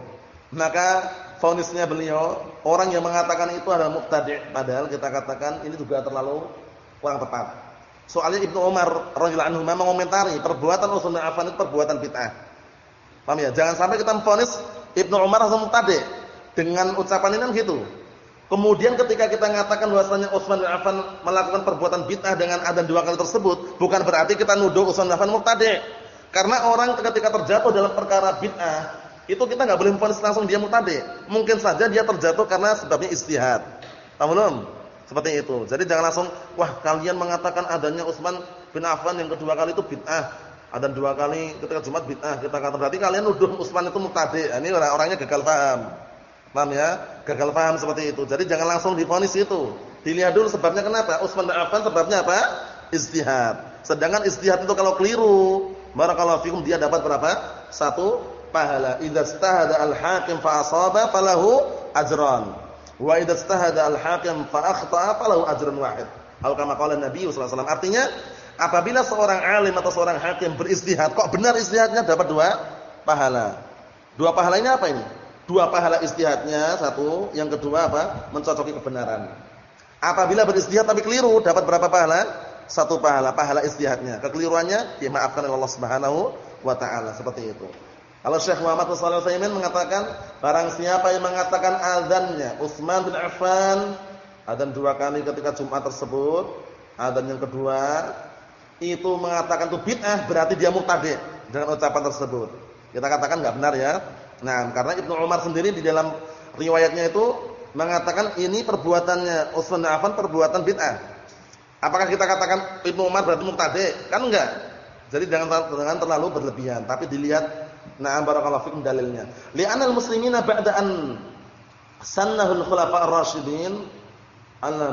Maka fonisnya beliau, orang yang mengatakan itu adalah mubtadi' padahal kita katakan ini juga terlalu kurang tepat. Soalnya Ibnu Umar radhiyallahu anhu mengomentari perbuatan Utsman bin Affan itu perbuatan bid'ah. Paham ya? Jangan sampai kita memfonis Ibnu Umar langsung mubtadi'. Dengan ucapan ini kan gitu. Kemudian ketika kita mengatakan bahwasanya Utsman bin Affan melakukan perbuatan bid'ah dengan adzan dua kali tersebut, bukan berarti kita nuduh Utsman bin Affan murtad. Karena orang ketika terjatuh dalam perkara bid'ah, itu kita nggak boleh memfonis langsung dia murtad. Mungkin saja dia terjatuh karena sebabnya istihad. Paham belum? Seperti itu. Jadi jangan langsung, wah kalian mengatakan adanya Utsman bin Affan yang kedua kali itu bid'ah. Ada dua kali ketika Jumat bid'ah. Kita kata berarti kalian nuduh Utsman itu murtad. Ini orang-orangnya gagal paham. Paham ya? Gagal paham seperti itu. Jadi jangan langsung difonis itu. Dilihat dulu sebabnya kenapa? Utsman bin Affan sebabnya apa? Istihad. Sedangkan istihad itu kalau keliru, barakallahu fikum dia dapat berapa? Satu pahala. Idza istahada al-hakim fa asaba falahu ajran. Wa idza istahada al-hakim fa akhta'a falahu ajrun wahid. Atau kama qala Nabi sallallahu alaihi. Artinya apabila seorang alim atau seorang hakim beristihad, kok benar istihadnya dapat dua pahala. Dua pahala ini apa ini? Dua pahala istihadnya, satu. Yang kedua apa? Mencocoki kebenaran. Apabila beristihad tapi keliru, dapat berapa pahala? Satu pahala, pahala istihadnya. Kekeliruannya dimaafkan oleh Allah Subhanahu wa taala, seperti itu. Kalau Syekh Muhammad Shalih Al mengatakan, barang siapa yang mengatakan azannya Utsman bin Affan, azan dua kali ketika Jumat tersebut, azan yang kedua, itu mengatakan itu bid'ah, berarti dia murtad dengan ucapan tersebut. Kita katakan enggak benar ya. Nah, karena Ibnu Umar sendiri di dalam riwayatnya itu mengatakan ini perbuatannya Utsman bin Affan perbuatan bid'ah. Apakah kita katakan Ibnu Umar berarti mubtadi'? Kan enggak. Jadi jangan jangan terlalu berlebihan, tapi dilihat na'am barakallahu fikum dalilnya. Li'anal muslimina ba'da an sannahul khulafa ar-rasyidin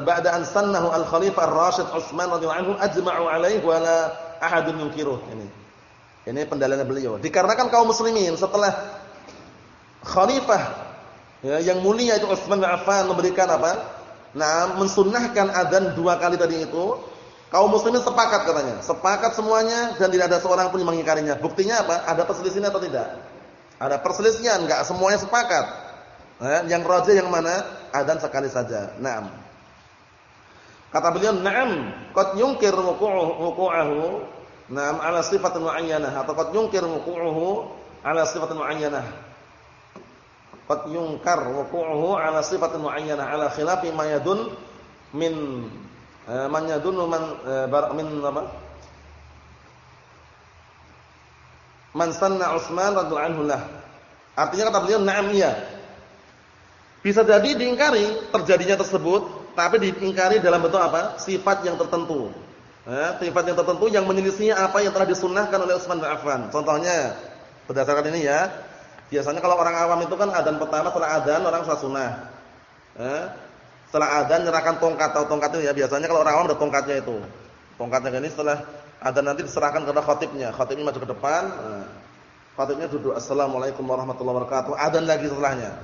ba'da an sannahu al-khalifah ar-rasyid Utsman radhiyallahu anhu ajma'u alaihi wa la ahadun yunkiruh ini. Ini pendalilan beliau. Dikarenakan kaum muslimin setelah khalifah ya, yang mulia itu Utsman bin Affan memberikan apa? Nah, mensunnahkan adzan dua kali tadi itu, kaum muslimin sepakat katanya. Sepakat semuanya dan tidak ada seorang pun yang mengingkarinya. Buktinya apa? Ada perselisihan atau tidak? Ada perselisihan, enggak semuanya sepakat. Nah, yang rajih yang mana? Adzan sekali saja. Naam. Kata beliau, "Na'am, qad yunkir wuqu'uhu, na'am ala sifatin mu'ayyanah atau qad yunkir wuqu'uhu ala sifatin mu'ayyanah." Qad yunkar wuqu'uhu ala sifatin mu'ayyanah ala khilafi ma yadun min eh, man yadun man eh, min apa? Man sanna Utsman radhiyallahu anhu lah. Artinya kata beliau, "Na'am iya." Bisa jadi diingkari terjadinya tersebut tapi diingkari dalam bentuk apa? Sifat yang tertentu. Ya, sifat yang tertentu yang menyelisih apa yang telah disunnahkan oleh Utsman bin Affan. Contohnya berdasarkan ini ya. Biasanya kalau orang awam itu kan adzan pertama setelah adzan orang sholat sunnah. Ya, setelah adzan nyerahkan tongkat atau tongkat itu ya biasanya kalau orang awam ada tongkatnya itu. Tongkatnya ini setelah adzan nanti diserahkan kepada khatibnya. Khatibnya maju ke depan. Nah, khatibnya duduk assalamualaikum warahmatullahi wabarakatuh. Adzan lagi setelahnya.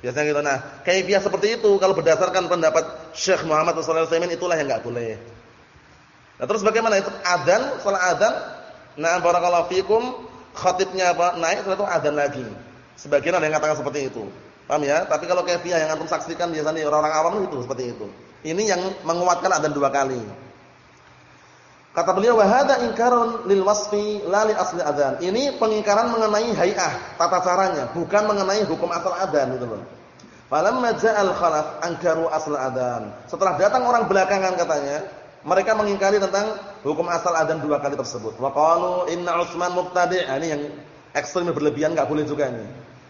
Biasanya gitu. Nah, kaifiah seperti itu kalau berdasarkan pendapat Syekh Muhammad sallallahu alaihi wasallam itulah yang enggak boleh. Nah, terus bagaimana itu adzan, salat adzan, nah barakallahu fikum, khatibnya apa? Naik itu adzan lagi. Sebagian ada yang mengatakan seperti itu. Paham ya? Tapi kalau kaifiah yang antum saksikan biasanya orang-orang awam itu seperti itu. Ini yang menguatkan adzan dua kali. Kata beliau wa hadza inkarun lil wasfi la li asli adzan. Ini pengingkaran mengenai hay'ah, tata caranya, bukan mengenai hukum asal adzan gitu loh. Falamma ja'al khalaf ankaru asal adzan. Setelah datang orang belakangan katanya, mereka mengingkari tentang hukum asal adzan dua kali tersebut. Wa qalu inna Utsman mubtadi'. Nah, ini yang ekstrem berlebihan enggak boleh juga ini.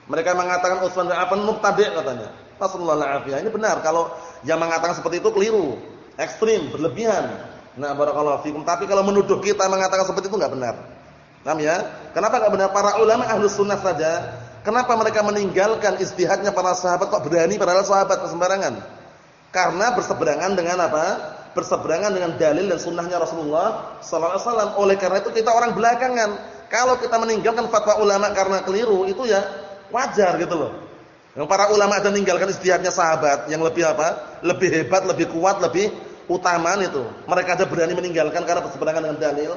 Mereka mengatakan Utsman bin Affan mubtadi' katanya. Rasulullah alaihi Ini benar kalau yang mengatakan seperti itu keliru, ekstrim, berlebihan. Nah, barakallahu fikum. Tapi kalau menuduh kita mengatakan seperti itu enggak benar. Paham ya? Kenapa enggak benar? Para ulama ahlus sunnah saja, kenapa mereka meninggalkan istihadnya para sahabat kok berani padahal sahabat sembarangan? Karena berseberangan dengan apa? Berseberangan dengan dalil dan sunnahnya Rasulullah sallallahu alaihi wasallam. Oleh karena itu kita orang belakangan. Kalau kita meninggalkan fatwa ulama karena keliru, itu ya wajar gitu loh. Yang para ulama ada meninggalkan istihadnya sahabat yang lebih apa? Lebih hebat, lebih kuat, lebih utamaan itu. Mereka ada berani meninggalkan karena berseberangan dengan dalil.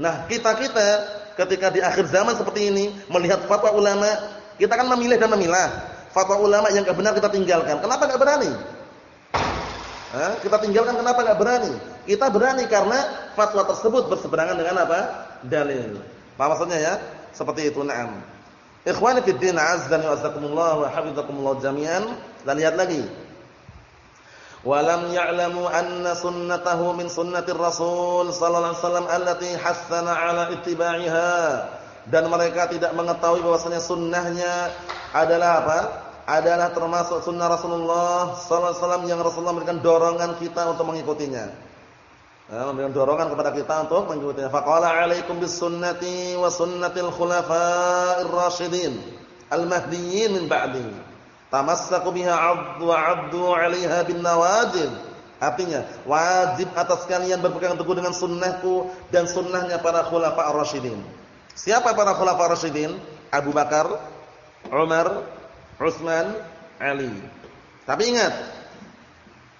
Nah, kita-kita ketika di akhir zaman seperti ini melihat fatwa ulama, kita kan memilih dan memilah. Fatwa ulama yang enggak benar kita tinggalkan. Kenapa enggak berani? Hah? Kita tinggalkan kenapa enggak berani? Kita berani karena fatwa tersebut berseberangan dengan apa? Dalil. Paham maksudnya ya? Seperti itu, na'am. Ikhwani fid din, azza wa jazakumullah wa hafizakumullah jami'an. Dan lihat lagi walam ya'lamu anna sunnatahu min sunnatir rasul sallallahu alaihi wasallam allati hassana ala ittiba'iha dan mereka tidak mengetahui bahwasanya sunnahnya adalah apa adalah termasuk sunnah Rasulullah sallallahu alaihi wasallam yang Rasulullah memberikan dorongan kita untuk mengikutinya ya, memberikan dorongan kepada kita untuk mengikutinya faqala alaikum bis sunnati wa sunnatil khulafa'ir rasyidin al mahdiyyin min ba'di Tamassaku biha 'addu 'addu 'alaiha bin nawajid. Artinya, wajib atas kalian berpegang teguh dengan sunnahku dan sunnahnya para khulafa ar-rasyidin. Siapa para khulafa ar-rasyidin? Abu Bakar, Umar, Utsman, Ali. Tapi ingat,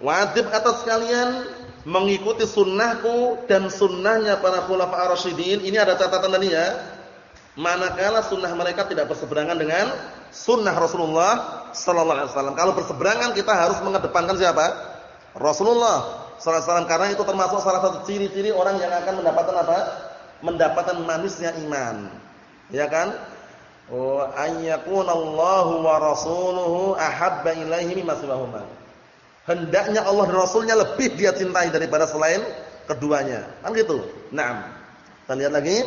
wajib atas kalian mengikuti sunnahku dan sunnahnya para khulafa ar-rasyidin. Ini ada catatan tadi ya. Manakala sunnah mereka tidak berseberangan dengan sunnah Rasulullah sallallahu alaihi wasallam. Kalau berseberangan kita harus mengedepankan siapa? Rasulullah sallallahu alaihi wasallam karena itu termasuk salah satu ciri-ciri orang yang akan mendapatkan apa? Mendapatkan manisnya iman. Ya kan? Wa ayyakunallahu wa rasuluhu ahabba ilaihi mimma siwahuma. Hendaknya Allah dan Rasulnya lebih dia cintai daripada selain keduanya. Kan gitu. Naam. Kita lihat lagi.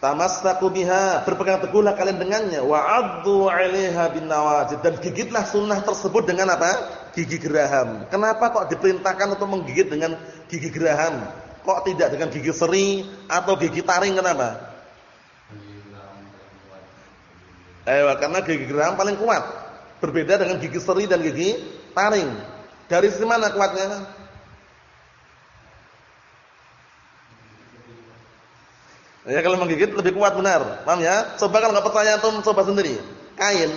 Tamassaku biha, berpegang teguhlah kalian dengannya wa 'addu 'alaiha bin nawajid dan gigitlah sunnah tersebut dengan apa? Gigi geraham. Kenapa kok diperintahkan untuk menggigit dengan gigi geraham? Kok tidak dengan gigi seri atau gigi taring kenapa? Eh, karena gigi geraham paling kuat. Berbeda dengan gigi seri dan gigi taring. Dari sisi mana kuatnya? Ya kalau menggigit lebih kuat benar. Paham ya? Coba kalau enggak percaya antum coba sendiri. Kain,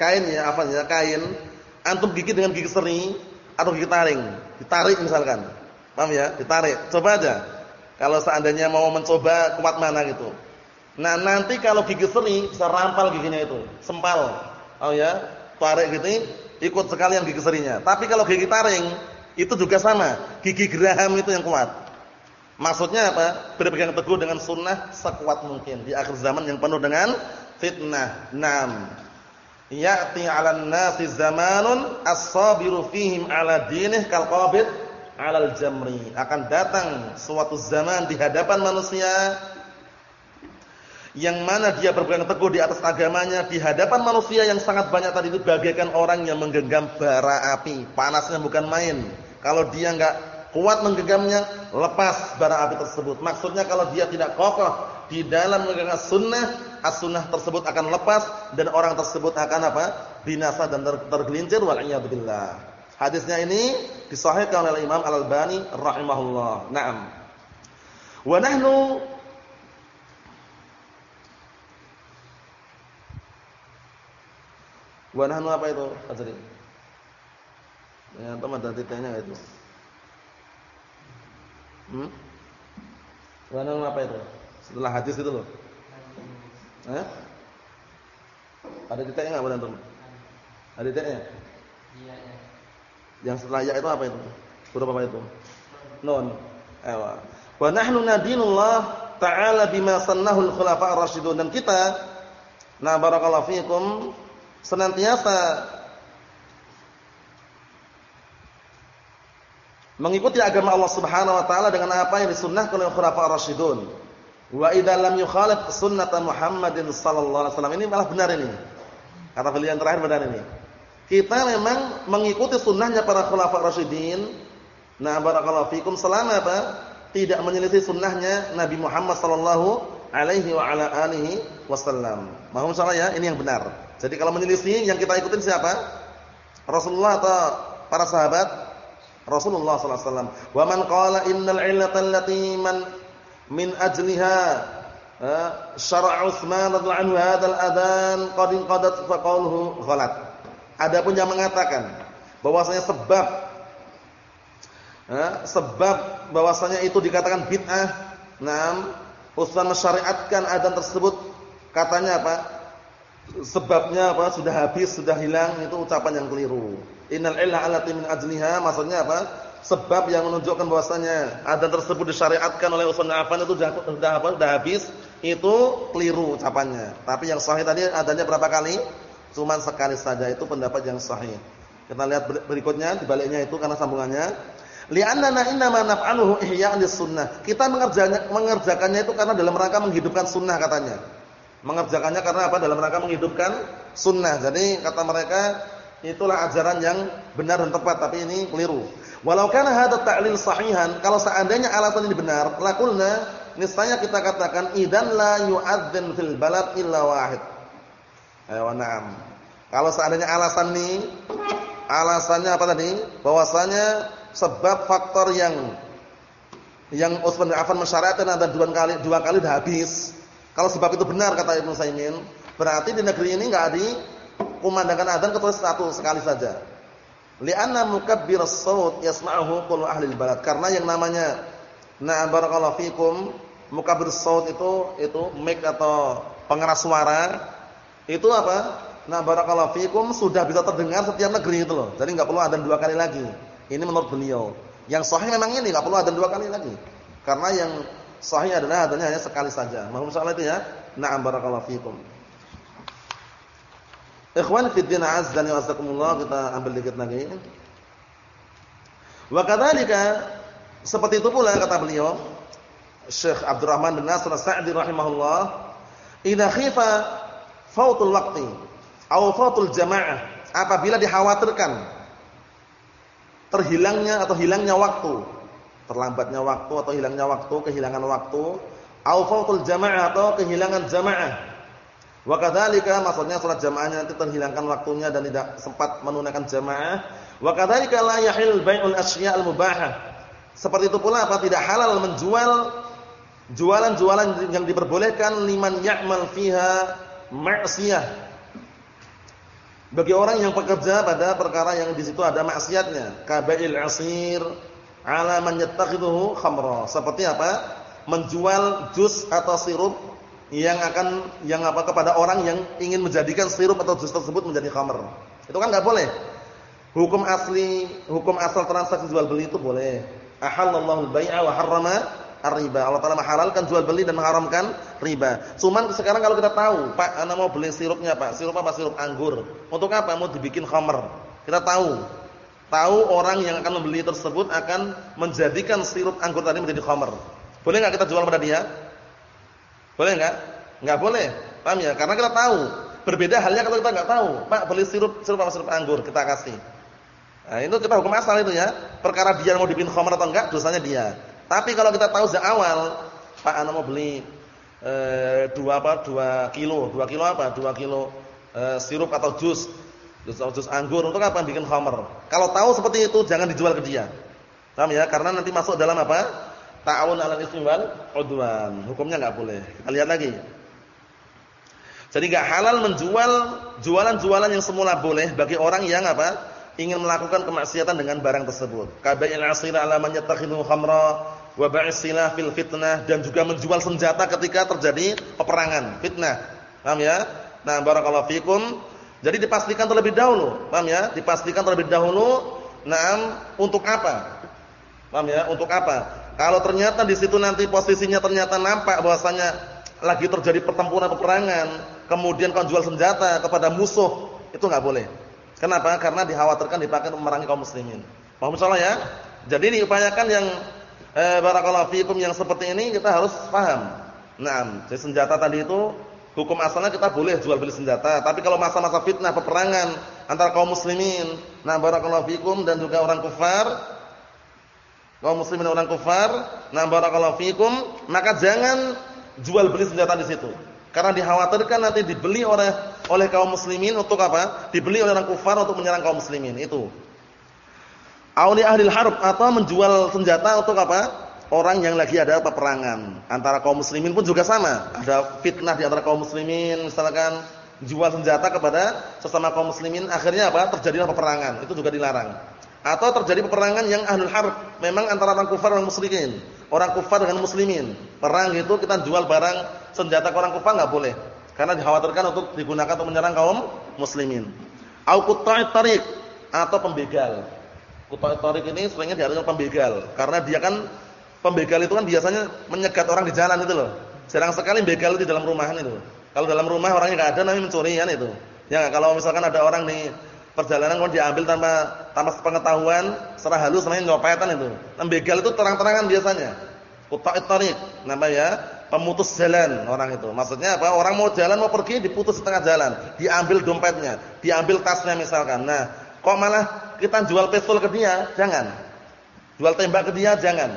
kain ya, apa ya? Kain antum gigit dengan gigi seri atau gigi taring, ditarik misalkan. Paham ya? Ditarik. Coba aja. Kalau seandainya mau mencoba kuat mana gitu. Nah, nanti kalau gigi seri bisa rampal giginya itu, sempal. Oh ya, tarik gitu ikut sekalian gigi serinya. Tapi kalau gigi taring itu juga sama, gigi geraham itu yang kuat. Maksudnya apa? Berpegang teguh dengan sunnah sekuat mungkin di akhir zaman yang penuh dengan fitnah. Naam. Ya'ti 'alan nasi zamanun as-sabiru fihim 'ala dinih kal 'alal jamri. Akan datang suatu zaman di hadapan manusia yang mana dia berpegang teguh di atas agamanya di hadapan manusia yang sangat banyak tadi itu bagaikan orang yang menggenggam bara api. Panasnya bukan main. Kalau dia enggak kuat menggenggamnya, lepas bara api tersebut. Maksudnya kalau dia tidak kokoh di dalam menggenggam sunnah, as-sunnah tersebut akan lepas dan orang tersebut akan apa? binasa dan ter tergelincir wal billah. Hadisnya ini disahihkan oleh Imam Al-Albani rahimahullah. Naam. Wa nahnu Wa nahnu apa itu? Hadirin. Ya, teman ada titiknya itu. Hmm? Mana apa itu? Setelah hadis itu loh. Eh? Ada titiknya enggak benar teman? Ada titiknya? Iya, ya. Yang setelah ya itu apa itu? Huruf apa itu? Nun. Ewa. Wa nahnu nadinullah ta'ala bima sannahu al-khulafa ar-rasyidun dan kita nah barakallahu fikum senantiasa mengikuti agama Allah Subhanahu wa taala dengan apa yang disunnahkan oleh khulafaur rasyidun. Wa idza lam yukhalif sunnata Muhammadin sallallahu alaihi wasallam. Ini malah benar ini. Kata beliau yang terakhir benar ini. Kita memang mengikuti sunnahnya para khulafaur rasyidin. Nah, barakallahu fikum selama apa? Tidak menyelisih sunnahnya Nabi Muhammad sallallahu alaihi wa ala alihi wasallam. Mohon salah ya, ini yang benar. Jadi kalau menyelisih yang kita ikutin siapa? Rasulullah atau para sahabat? Rasulullah sallallahu alaihi wasallam. Wa man qala innal 'illata allati man min ajliha syara' Utsman radhiyallahu anhu hadzal adan qad qadat fa qawluhu ghalat. Adapun yang mengatakan bahwasanya sebab sebab bahwasanya itu dikatakan bid'ah. Naam, Utsman mensyariatkan adzan tersebut katanya apa? Sebabnya apa? Sudah habis, sudah hilang itu ucapan yang keliru. Innal illah allati min ajliha maksudnya apa? Sebab yang menunjukkan bahwasanya ada tersebut disyariatkan oleh Utsman itu sudah sudah apa? Sudah habis, itu keliru ucapannya. Tapi yang sahih tadi adanya berapa kali? Cuman sekali saja itu pendapat yang sahih. Kita lihat berikutnya di baliknya itu karena sambungannya li'annana innama naf'aluhu ihya'an lis-sunnah. Kita mengerjakannya mengerjakannya itu karena dalam rangka menghidupkan sunnah katanya. Mengerjakannya karena apa? Dalam rangka menghidupkan sunnah. Jadi kata mereka itulah ajaran yang benar dan tepat tapi ini keliru. Walau kana hadza ta'lil sahihan, kalau seandainya alasan ini benar, lakulna niscaya kita katakan idan la yu'adzin fil balad illa wahid. Ayo na'am. Kalau seandainya alasan ini alasannya apa tadi? Bahwasanya sebab faktor yang yang Utsman bin Affan mensyariatkan ada dua kali dua kali dah habis. Kalau sebab itu benar kata Ibnu Saimin, berarti di negeri ini enggak di kumandangkan adzan kecuali satu sekali saja. Li'anna mukabbir as-saut yasma'uhu kullu ahli al-balad. Karena yang namanya na barakallahu fikum mukabbir as-saut itu itu mic atau pengeras suara itu apa? Na barakallahu fikum sudah bisa terdengar setiap negeri itu loh. Jadi enggak perlu adzan dua kali lagi. Ini menurut beliau. Yang sahih memang ini enggak perlu adzan dua kali lagi. Karena yang sahih adalah adzannya hanya sekali saja. Mohon salah itu ya. Na'am barakallahu fikum. Ikhwan fi din azza wa jazakumullah kita ambil dikit lagi. Wa kadzalika seperti itu pula kata beliau Syekh Abdurrahman bin Nasr As-Sa'di rahimahullah, "Idza khifa fautul waqti aw jamaah" apabila dikhawatirkan terhilangnya atau hilangnya waktu, terlambatnya waktu atau hilangnya waktu, kehilangan waktu, fautul jamaah atau kehilangan jamaah Wa kadzalika maksudnya salat jamaahnya nanti terhilangkan waktunya dan tidak sempat menunaikan jamaah. Wa kadzalika la yahil bai'ul asya'al mubahah. Seperti itu pula apa tidak halal menjual jualan-jualan yang diperbolehkan liman ya'mal fiha ma'siyah. Bagi orang yang bekerja pada perkara yang di situ ada maksiatnya, kabail asir ala man yattakhidhuhu khamra. Seperti apa? Menjual jus atau sirup yang akan yang apa kepada orang yang ingin menjadikan sirup atau jus tersebut menjadi khamr. Itu kan enggak boleh. Hukum asli, hukum asal transaksi jual beli itu boleh. Ahallallahu al-bai'a wa harrama ar-riba. Allah Taala menghalalkan jual beli dan mengharamkan riba. Cuman sekarang kalau kita tahu, Pak, ana mau beli sirupnya, Pak. Sirup apa? Sirup anggur. Untuk apa? Mau dibikin khamr. Kita tahu. Tahu orang yang akan membeli tersebut akan menjadikan sirup anggur tadi menjadi khamr. Boleh enggak kita jual pada dia? Boleh enggak? Enggak boleh. Paham ya? Karena kita tahu. Berbeda halnya kalau kita enggak tahu. Pak, beli sirup, sirup apa sirup anggur, kita kasih. Nah, itu kita hukum asal itu ya. Perkara dia mau dibikin khamr atau enggak, dosanya dia. Tapi kalau kita tahu sejak awal, Pak ana mau beli e, dua apa? Dua kilo, dua kilo apa? Dua kilo e, sirup atau jus, jus atau jus anggur untuk apa? Bikin khamr. Kalau tahu seperti itu, jangan dijual ke dia. Paham ya? Karena nanti masuk dalam apa? Ta'awun 'alal ismi wal 'udwan. Hukumnya enggak boleh. Kita lihat lagi. Jadi enggak halal menjual jualan-jualan yang semula boleh bagi orang yang apa? Ingin melakukan kemaksiatan dengan barang tersebut. Kaba'il 'asira 'ala man yattakhidhu khamra wa ba'silah fil fitnah dan juga menjual senjata ketika terjadi peperangan, fitnah. Paham ya? Nah, barakallahu fikum. Jadi dipastikan terlebih dahulu, paham ya? Dipastikan terlebih dahulu, nah, untuk apa? Paham ya? Untuk apa? Kalau ternyata di situ nanti posisinya ternyata nampak bahwasanya lagi terjadi pertempuran peperangan, kemudian kau jual senjata kepada musuh, itu enggak boleh. Kenapa? Karena dikhawatirkan dipakai untuk memerangi kaum muslimin. Paham salah ya? Jadi diupayakan yang eh, barakallahu fikum yang seperti ini kita harus paham. Nah, jadi senjata tadi itu hukum asalnya kita boleh jual beli senjata, tapi kalau masa-masa fitnah peperangan antara kaum muslimin, nah barakallahu fikum dan juga orang kafir kaum muslimin orang kafir, na barakallahu fikum, maka jangan jual beli senjata di situ. Karena dikhawatirkan nanti dibeli oleh oleh kaum muslimin untuk apa? Dibeli oleh orang kafir untuk menyerang kaum muslimin, itu. Auli ahli harb atau menjual senjata untuk apa? Orang yang lagi ada peperangan. Antara kaum muslimin pun juga sama. Ada fitnah di antara kaum muslimin, misalkan jual senjata kepada sesama kaum muslimin, akhirnya apa? Terjadilah peperangan. Itu juga dilarang atau terjadi peperangan yang ahlul harb memang antara orang kufar dan musyrikin orang kufar dengan muslimin. Perang itu kita jual barang senjata ke orang kufar enggak boleh. Karena dikhawatirkan untuk digunakan untuk menyerang kaum muslimin. Au quta'it tariq atau pembegal. Quta'it tariq ini seringnya diartikan pembegal. Karena dia kan pembegal itu kan biasanya menyegat orang di jalan itu loh. Jarang sekali begal di dalam rumahan itu. Kalau dalam rumah orangnya enggak ada namanya mencuri kan itu. Ya kalau misalkan ada orang di perjalanan kalau diambil tanpa tanpa pengetahuan, secara halus namanya nyopetan itu. Membegal itu terang-terangan biasanya. Quta'it tariq namanya pemutus jalan orang itu. Maksudnya apa? Orang mau jalan mau pergi diputus setengah jalan, diambil dompetnya, diambil tasnya misalkan. Nah, kok malah kita jual pistol ke dia? Jangan. Jual tembak ke dia jangan.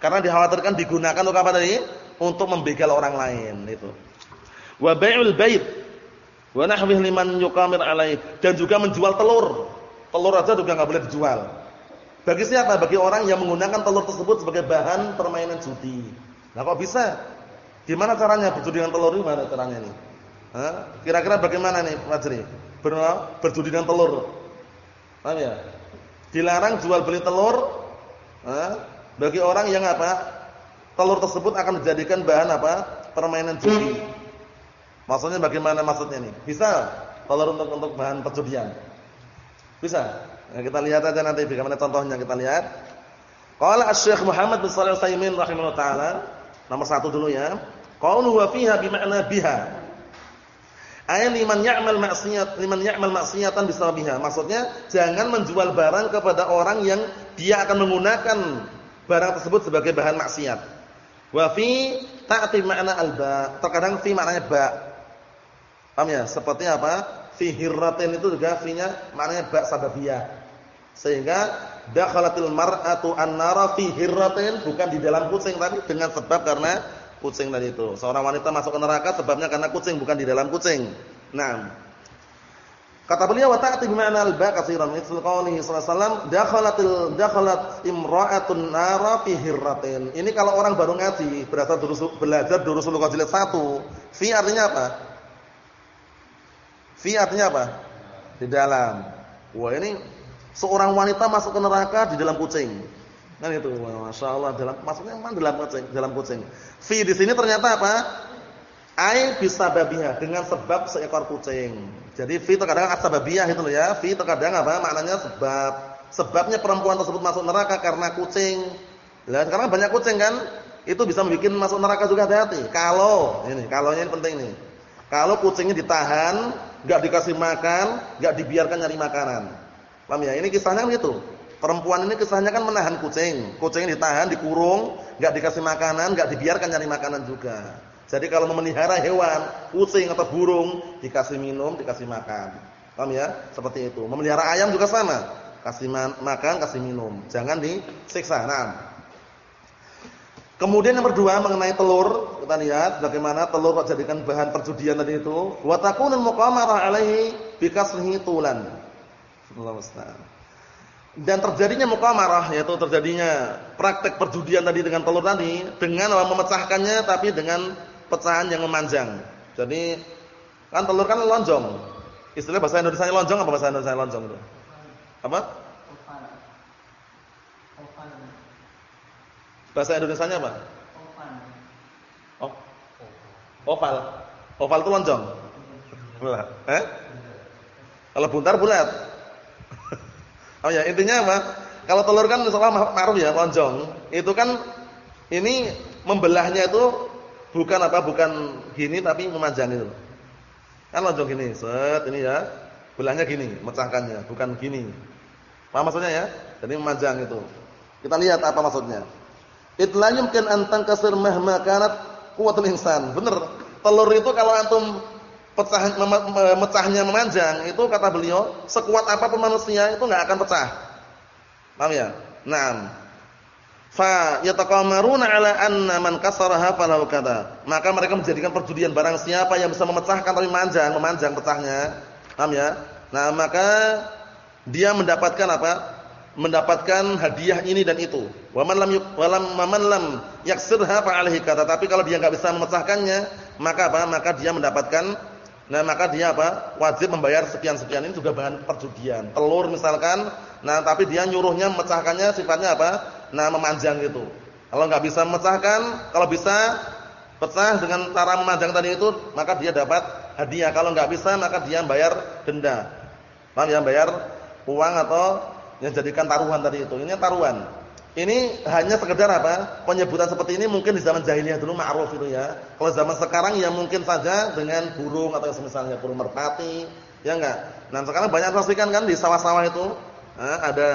Karena dikhawatirkan digunakan untuk apa tadi? Untuk membegal orang lain itu. Wa bai'ul bait Wa nahwih liman yuqamir alaih dan juga menjual telur. Telur aja juga enggak boleh dijual. Bagi siapa? Bagi orang yang menggunakan telur tersebut sebagai bahan permainan judi. Nah kok bisa? Gimana caranya berjudi dengan telur gimana caranya ini? Kira-kira bagaimana nih Fajri? Ber berjudi dengan telur. Paham ya? Dilarang jual beli telur bagi orang yang apa? Telur tersebut akan dijadikan bahan apa? Permainan judi. Maksudnya bagaimana maksudnya nih? Bisa kalau untuk untuk bahan perjudian. Bisa. Nah, kita lihat aja nanti bagaimana contohnya kita lihat. Qala Asy-Syaikh Muhammad bin Shalih Al-Utsaimin rahimahullah taala, nomor satu dulu ya. Qaulu wa fiha bi ma'na biha. Ayat liman ya'mal maksiat, liman ya'mal maksiatan bisababiha. Maksudnya jangan menjual barang kepada orang yang dia akan menggunakan barang tersebut sebagai bahan maksiat. Wa fi ta'ti ma'na al-ba. Terkadang fi maknanya ba. Paham ya? Seperti apa? Fi hirratin itu juga fi-nya maknanya ba sababiyah. Sehingga dakhalatil mar'atu an-nara fi hirratin bukan di dalam kucing tapi dengan sebab karena kucing tadi itu. Seorang wanita masuk ke neraka sebabnya karena kucing bukan di dalam kucing. Nah, kata beliau wa ta'ti bima'na al-ba katsiran misal qoulihi sallallahu alaihi wasallam dakhalatil dakhalat imra'atun nara fi hirratin. Ini kalau orang baru ngaji, berasal durus, belajar durusul jilid 1. Fi artinya apa? Fi artinya apa? Di dalam. Wah, ini seorang wanita masuk ke neraka di dalam kucing. Kan itu, masya Allah dalam maksudnya memang dalam kucing, dalam kucing. Fi di sini ternyata apa? Ai bisa babiha dengan sebab seekor kucing. Jadi fi terkadang asbabiyah itu loh ya. Fi terkadang apa? Maknanya sebab. Sebabnya perempuan tersebut masuk neraka karena kucing. Lah sekarang banyak kucing kan? Itu bisa membuat masuk neraka juga hati-hati. Kalau ini, kalaunya ini penting nih. Kalau kucingnya ditahan, enggak dikasih makan, enggak dibiarkan nyari makanan. Paham ya? Ini kisahnya gitu. Perempuan ini kisahnya kan menahan kucing. Kucingnya ditahan, dikurung, enggak dikasih makanan, enggak dibiarkan nyari makanan juga. Jadi kalau memelihara hewan, kucing atau burung, dikasih minum, dikasih makan. Paham ya? Seperti itu. Memelihara ayam juga sama. Kasih makan, kasih minum. Jangan disiksa. Nah. Kemudian yang kedua mengenai telur, kita lihat bagaimana telur kok bahan perjudian tadi itu. Wa takunul muqamarah alaihi bi kasrihi tulan. Dan terjadinya mukamarah yaitu terjadinya praktek perjudian tadi dengan telur tadi dengan memecahkannya tapi dengan pecahan yang memanjang. Jadi kan telur kan lonjong. Istilah bahasa Indonesia lonjong apa bahasa Indonesia lonjong itu? Apa? Bahasa Indonesia-nya apa? Oh. Oval. Oval itu lonjong. Bulat. Eh? Kalau buntar bulat. Oh ya, intinya apa? Kalau telur kan insyaallah ma'ruf ya, lonjong. Itu kan ini membelahnya itu bukan apa? Bukan gini tapi memanjang itu. Kan lonjong gini, set ini ya. Belahnya gini, mecahkannya, bukan gini. Paham maksudnya ya? Jadi memanjang itu. Kita lihat apa maksudnya. Itla yumkin an tankasir mahma kanat quwwatul insan. Bener. Telur itu kalau antum pecah mecahnya memanjang itu kata beliau sekuat apa pun manusia itu enggak akan pecah. Paham ya? Naam. Fa yataqamaruna ala anna man kasaraha falahu kata. Maka mereka menjadikan perjudian barang siapa yang bisa memecahkan tapi memanjang, memanjang pecahnya. Paham ya? Nah, maka dia mendapatkan apa? Mendapatkan hadiah ini dan itu. Wa man lam walam man lam yaksirha fa alaihi kata. Tapi kalau dia enggak bisa memecahkannya, maka apa? Maka dia mendapatkan Nah, maka dia apa? Wajib membayar sekian-sekian ini juga bahan perjudian. Telur misalkan, nah tapi dia nyuruhnya memecahkannya sifatnya apa? Nah, memanjang gitu. Kalau nggak bisa memecahkan, kalau bisa pecah dengan cara memanjang tadi itu, maka dia dapat hadiah. Kalau nggak bisa, maka dia bayar denda. Paham ya? Bayar uang atau yang jadikan taruhan tadi itu. Ini taruhan. Ini hanya sekedar apa? Penyebutan seperti ini mungkin di zaman jahiliyah dulu ma'ruf itu ya. Kalau zaman sekarang ya mungkin saja dengan burung atau semisalnya burung merpati, ya enggak? Nah, sekarang banyak saksikan kan di sawah-sawah itu, nah, ada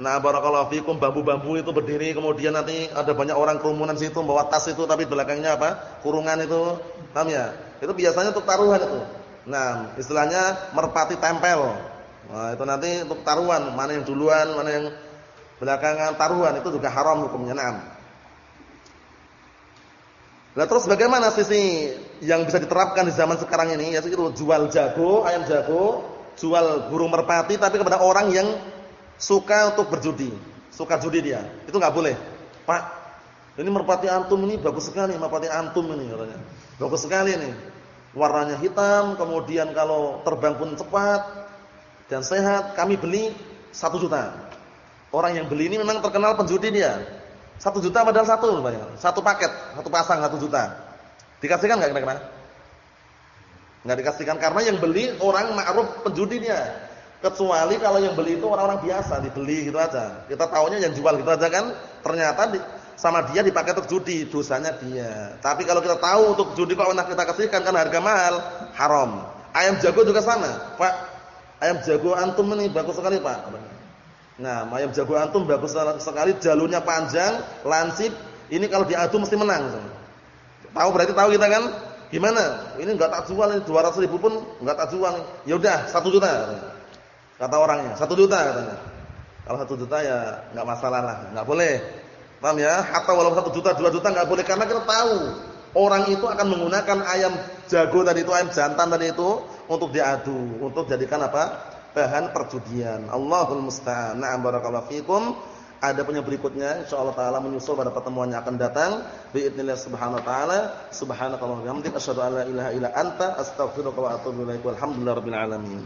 nah barakallahu fikum bambu-bambu itu berdiri kemudian nanti ada banyak orang kerumunan situ bawa tas itu tapi belakangnya apa? kurungan itu. Paham ya? Itu biasanya untuk taruhan itu. Nah, istilahnya merpati tempel. Nah, itu nanti untuk taruhan, mana yang duluan, mana yang belakangan taruhan itu juga haram hukumnya. Naam. Nah, terus bagaimana sisi yang bisa diterapkan di zaman sekarang ini? Yaitu jual jago, ayam jago, jual burung merpati tapi kepada orang yang suka untuk berjudi, suka judi dia. Itu nggak boleh. Pak, ini merpati antum ini bagus sekali, merpati antum ini katanya. Bagus sekali ini. Warnanya hitam, kemudian kalau terbang pun cepat dan sehat. Kami beli satu juta. Orang yang beli ini memang terkenal penjudi dia. Satu juta padahal satu, satu paket, satu pasang satu juta. Dikasihkan nggak kira-kira? Nggak dikasihkan karena yang beli orang ma'ruf penjudi dia. Kecuali kalau yang beli itu orang-orang biasa dibeli gitu aja. Kita tahunya yang jual gitu aja kan. Ternyata di, sama dia dipakai untuk judi, dosanya dia. Tapi kalau kita tahu untuk judi kok enak kita kasihkan kan harga mahal, haram. Ayam jago juga sama. Pak, ayam jago antum ini bagus sekali, Pak. Nah, ayam jago antum bagus sekali, jalurnya panjang, lansip. Ini kalau diadu mesti menang. Tahu berarti tahu kita kan? Gimana? Ini enggak tak jual ini 200 ribu pun enggak tak jual. Ya udah 1 juta. Kata orangnya, 1 juta katanya. Kalau 1 juta ya enggak masalah lah, enggak boleh. Paham ya? Hatta walau 1 juta, 2 juta enggak boleh karena kita tahu orang itu akan menggunakan ayam jago tadi itu, ayam jantan tadi itu untuk diadu, untuk jadikan apa? bahan perjudian. Allahul musta'an. Na'am barakallahu fikum. Ada punya berikutnya insyaallah taala menyusul pada pertemuan yang akan datang باذنillah subhanahu wa taala subhanakallahumma wa bihamdika asyhadu an la ilaha illa anta astaghfiruka wa atubu ilaik walhamdulillahi rabbil alamin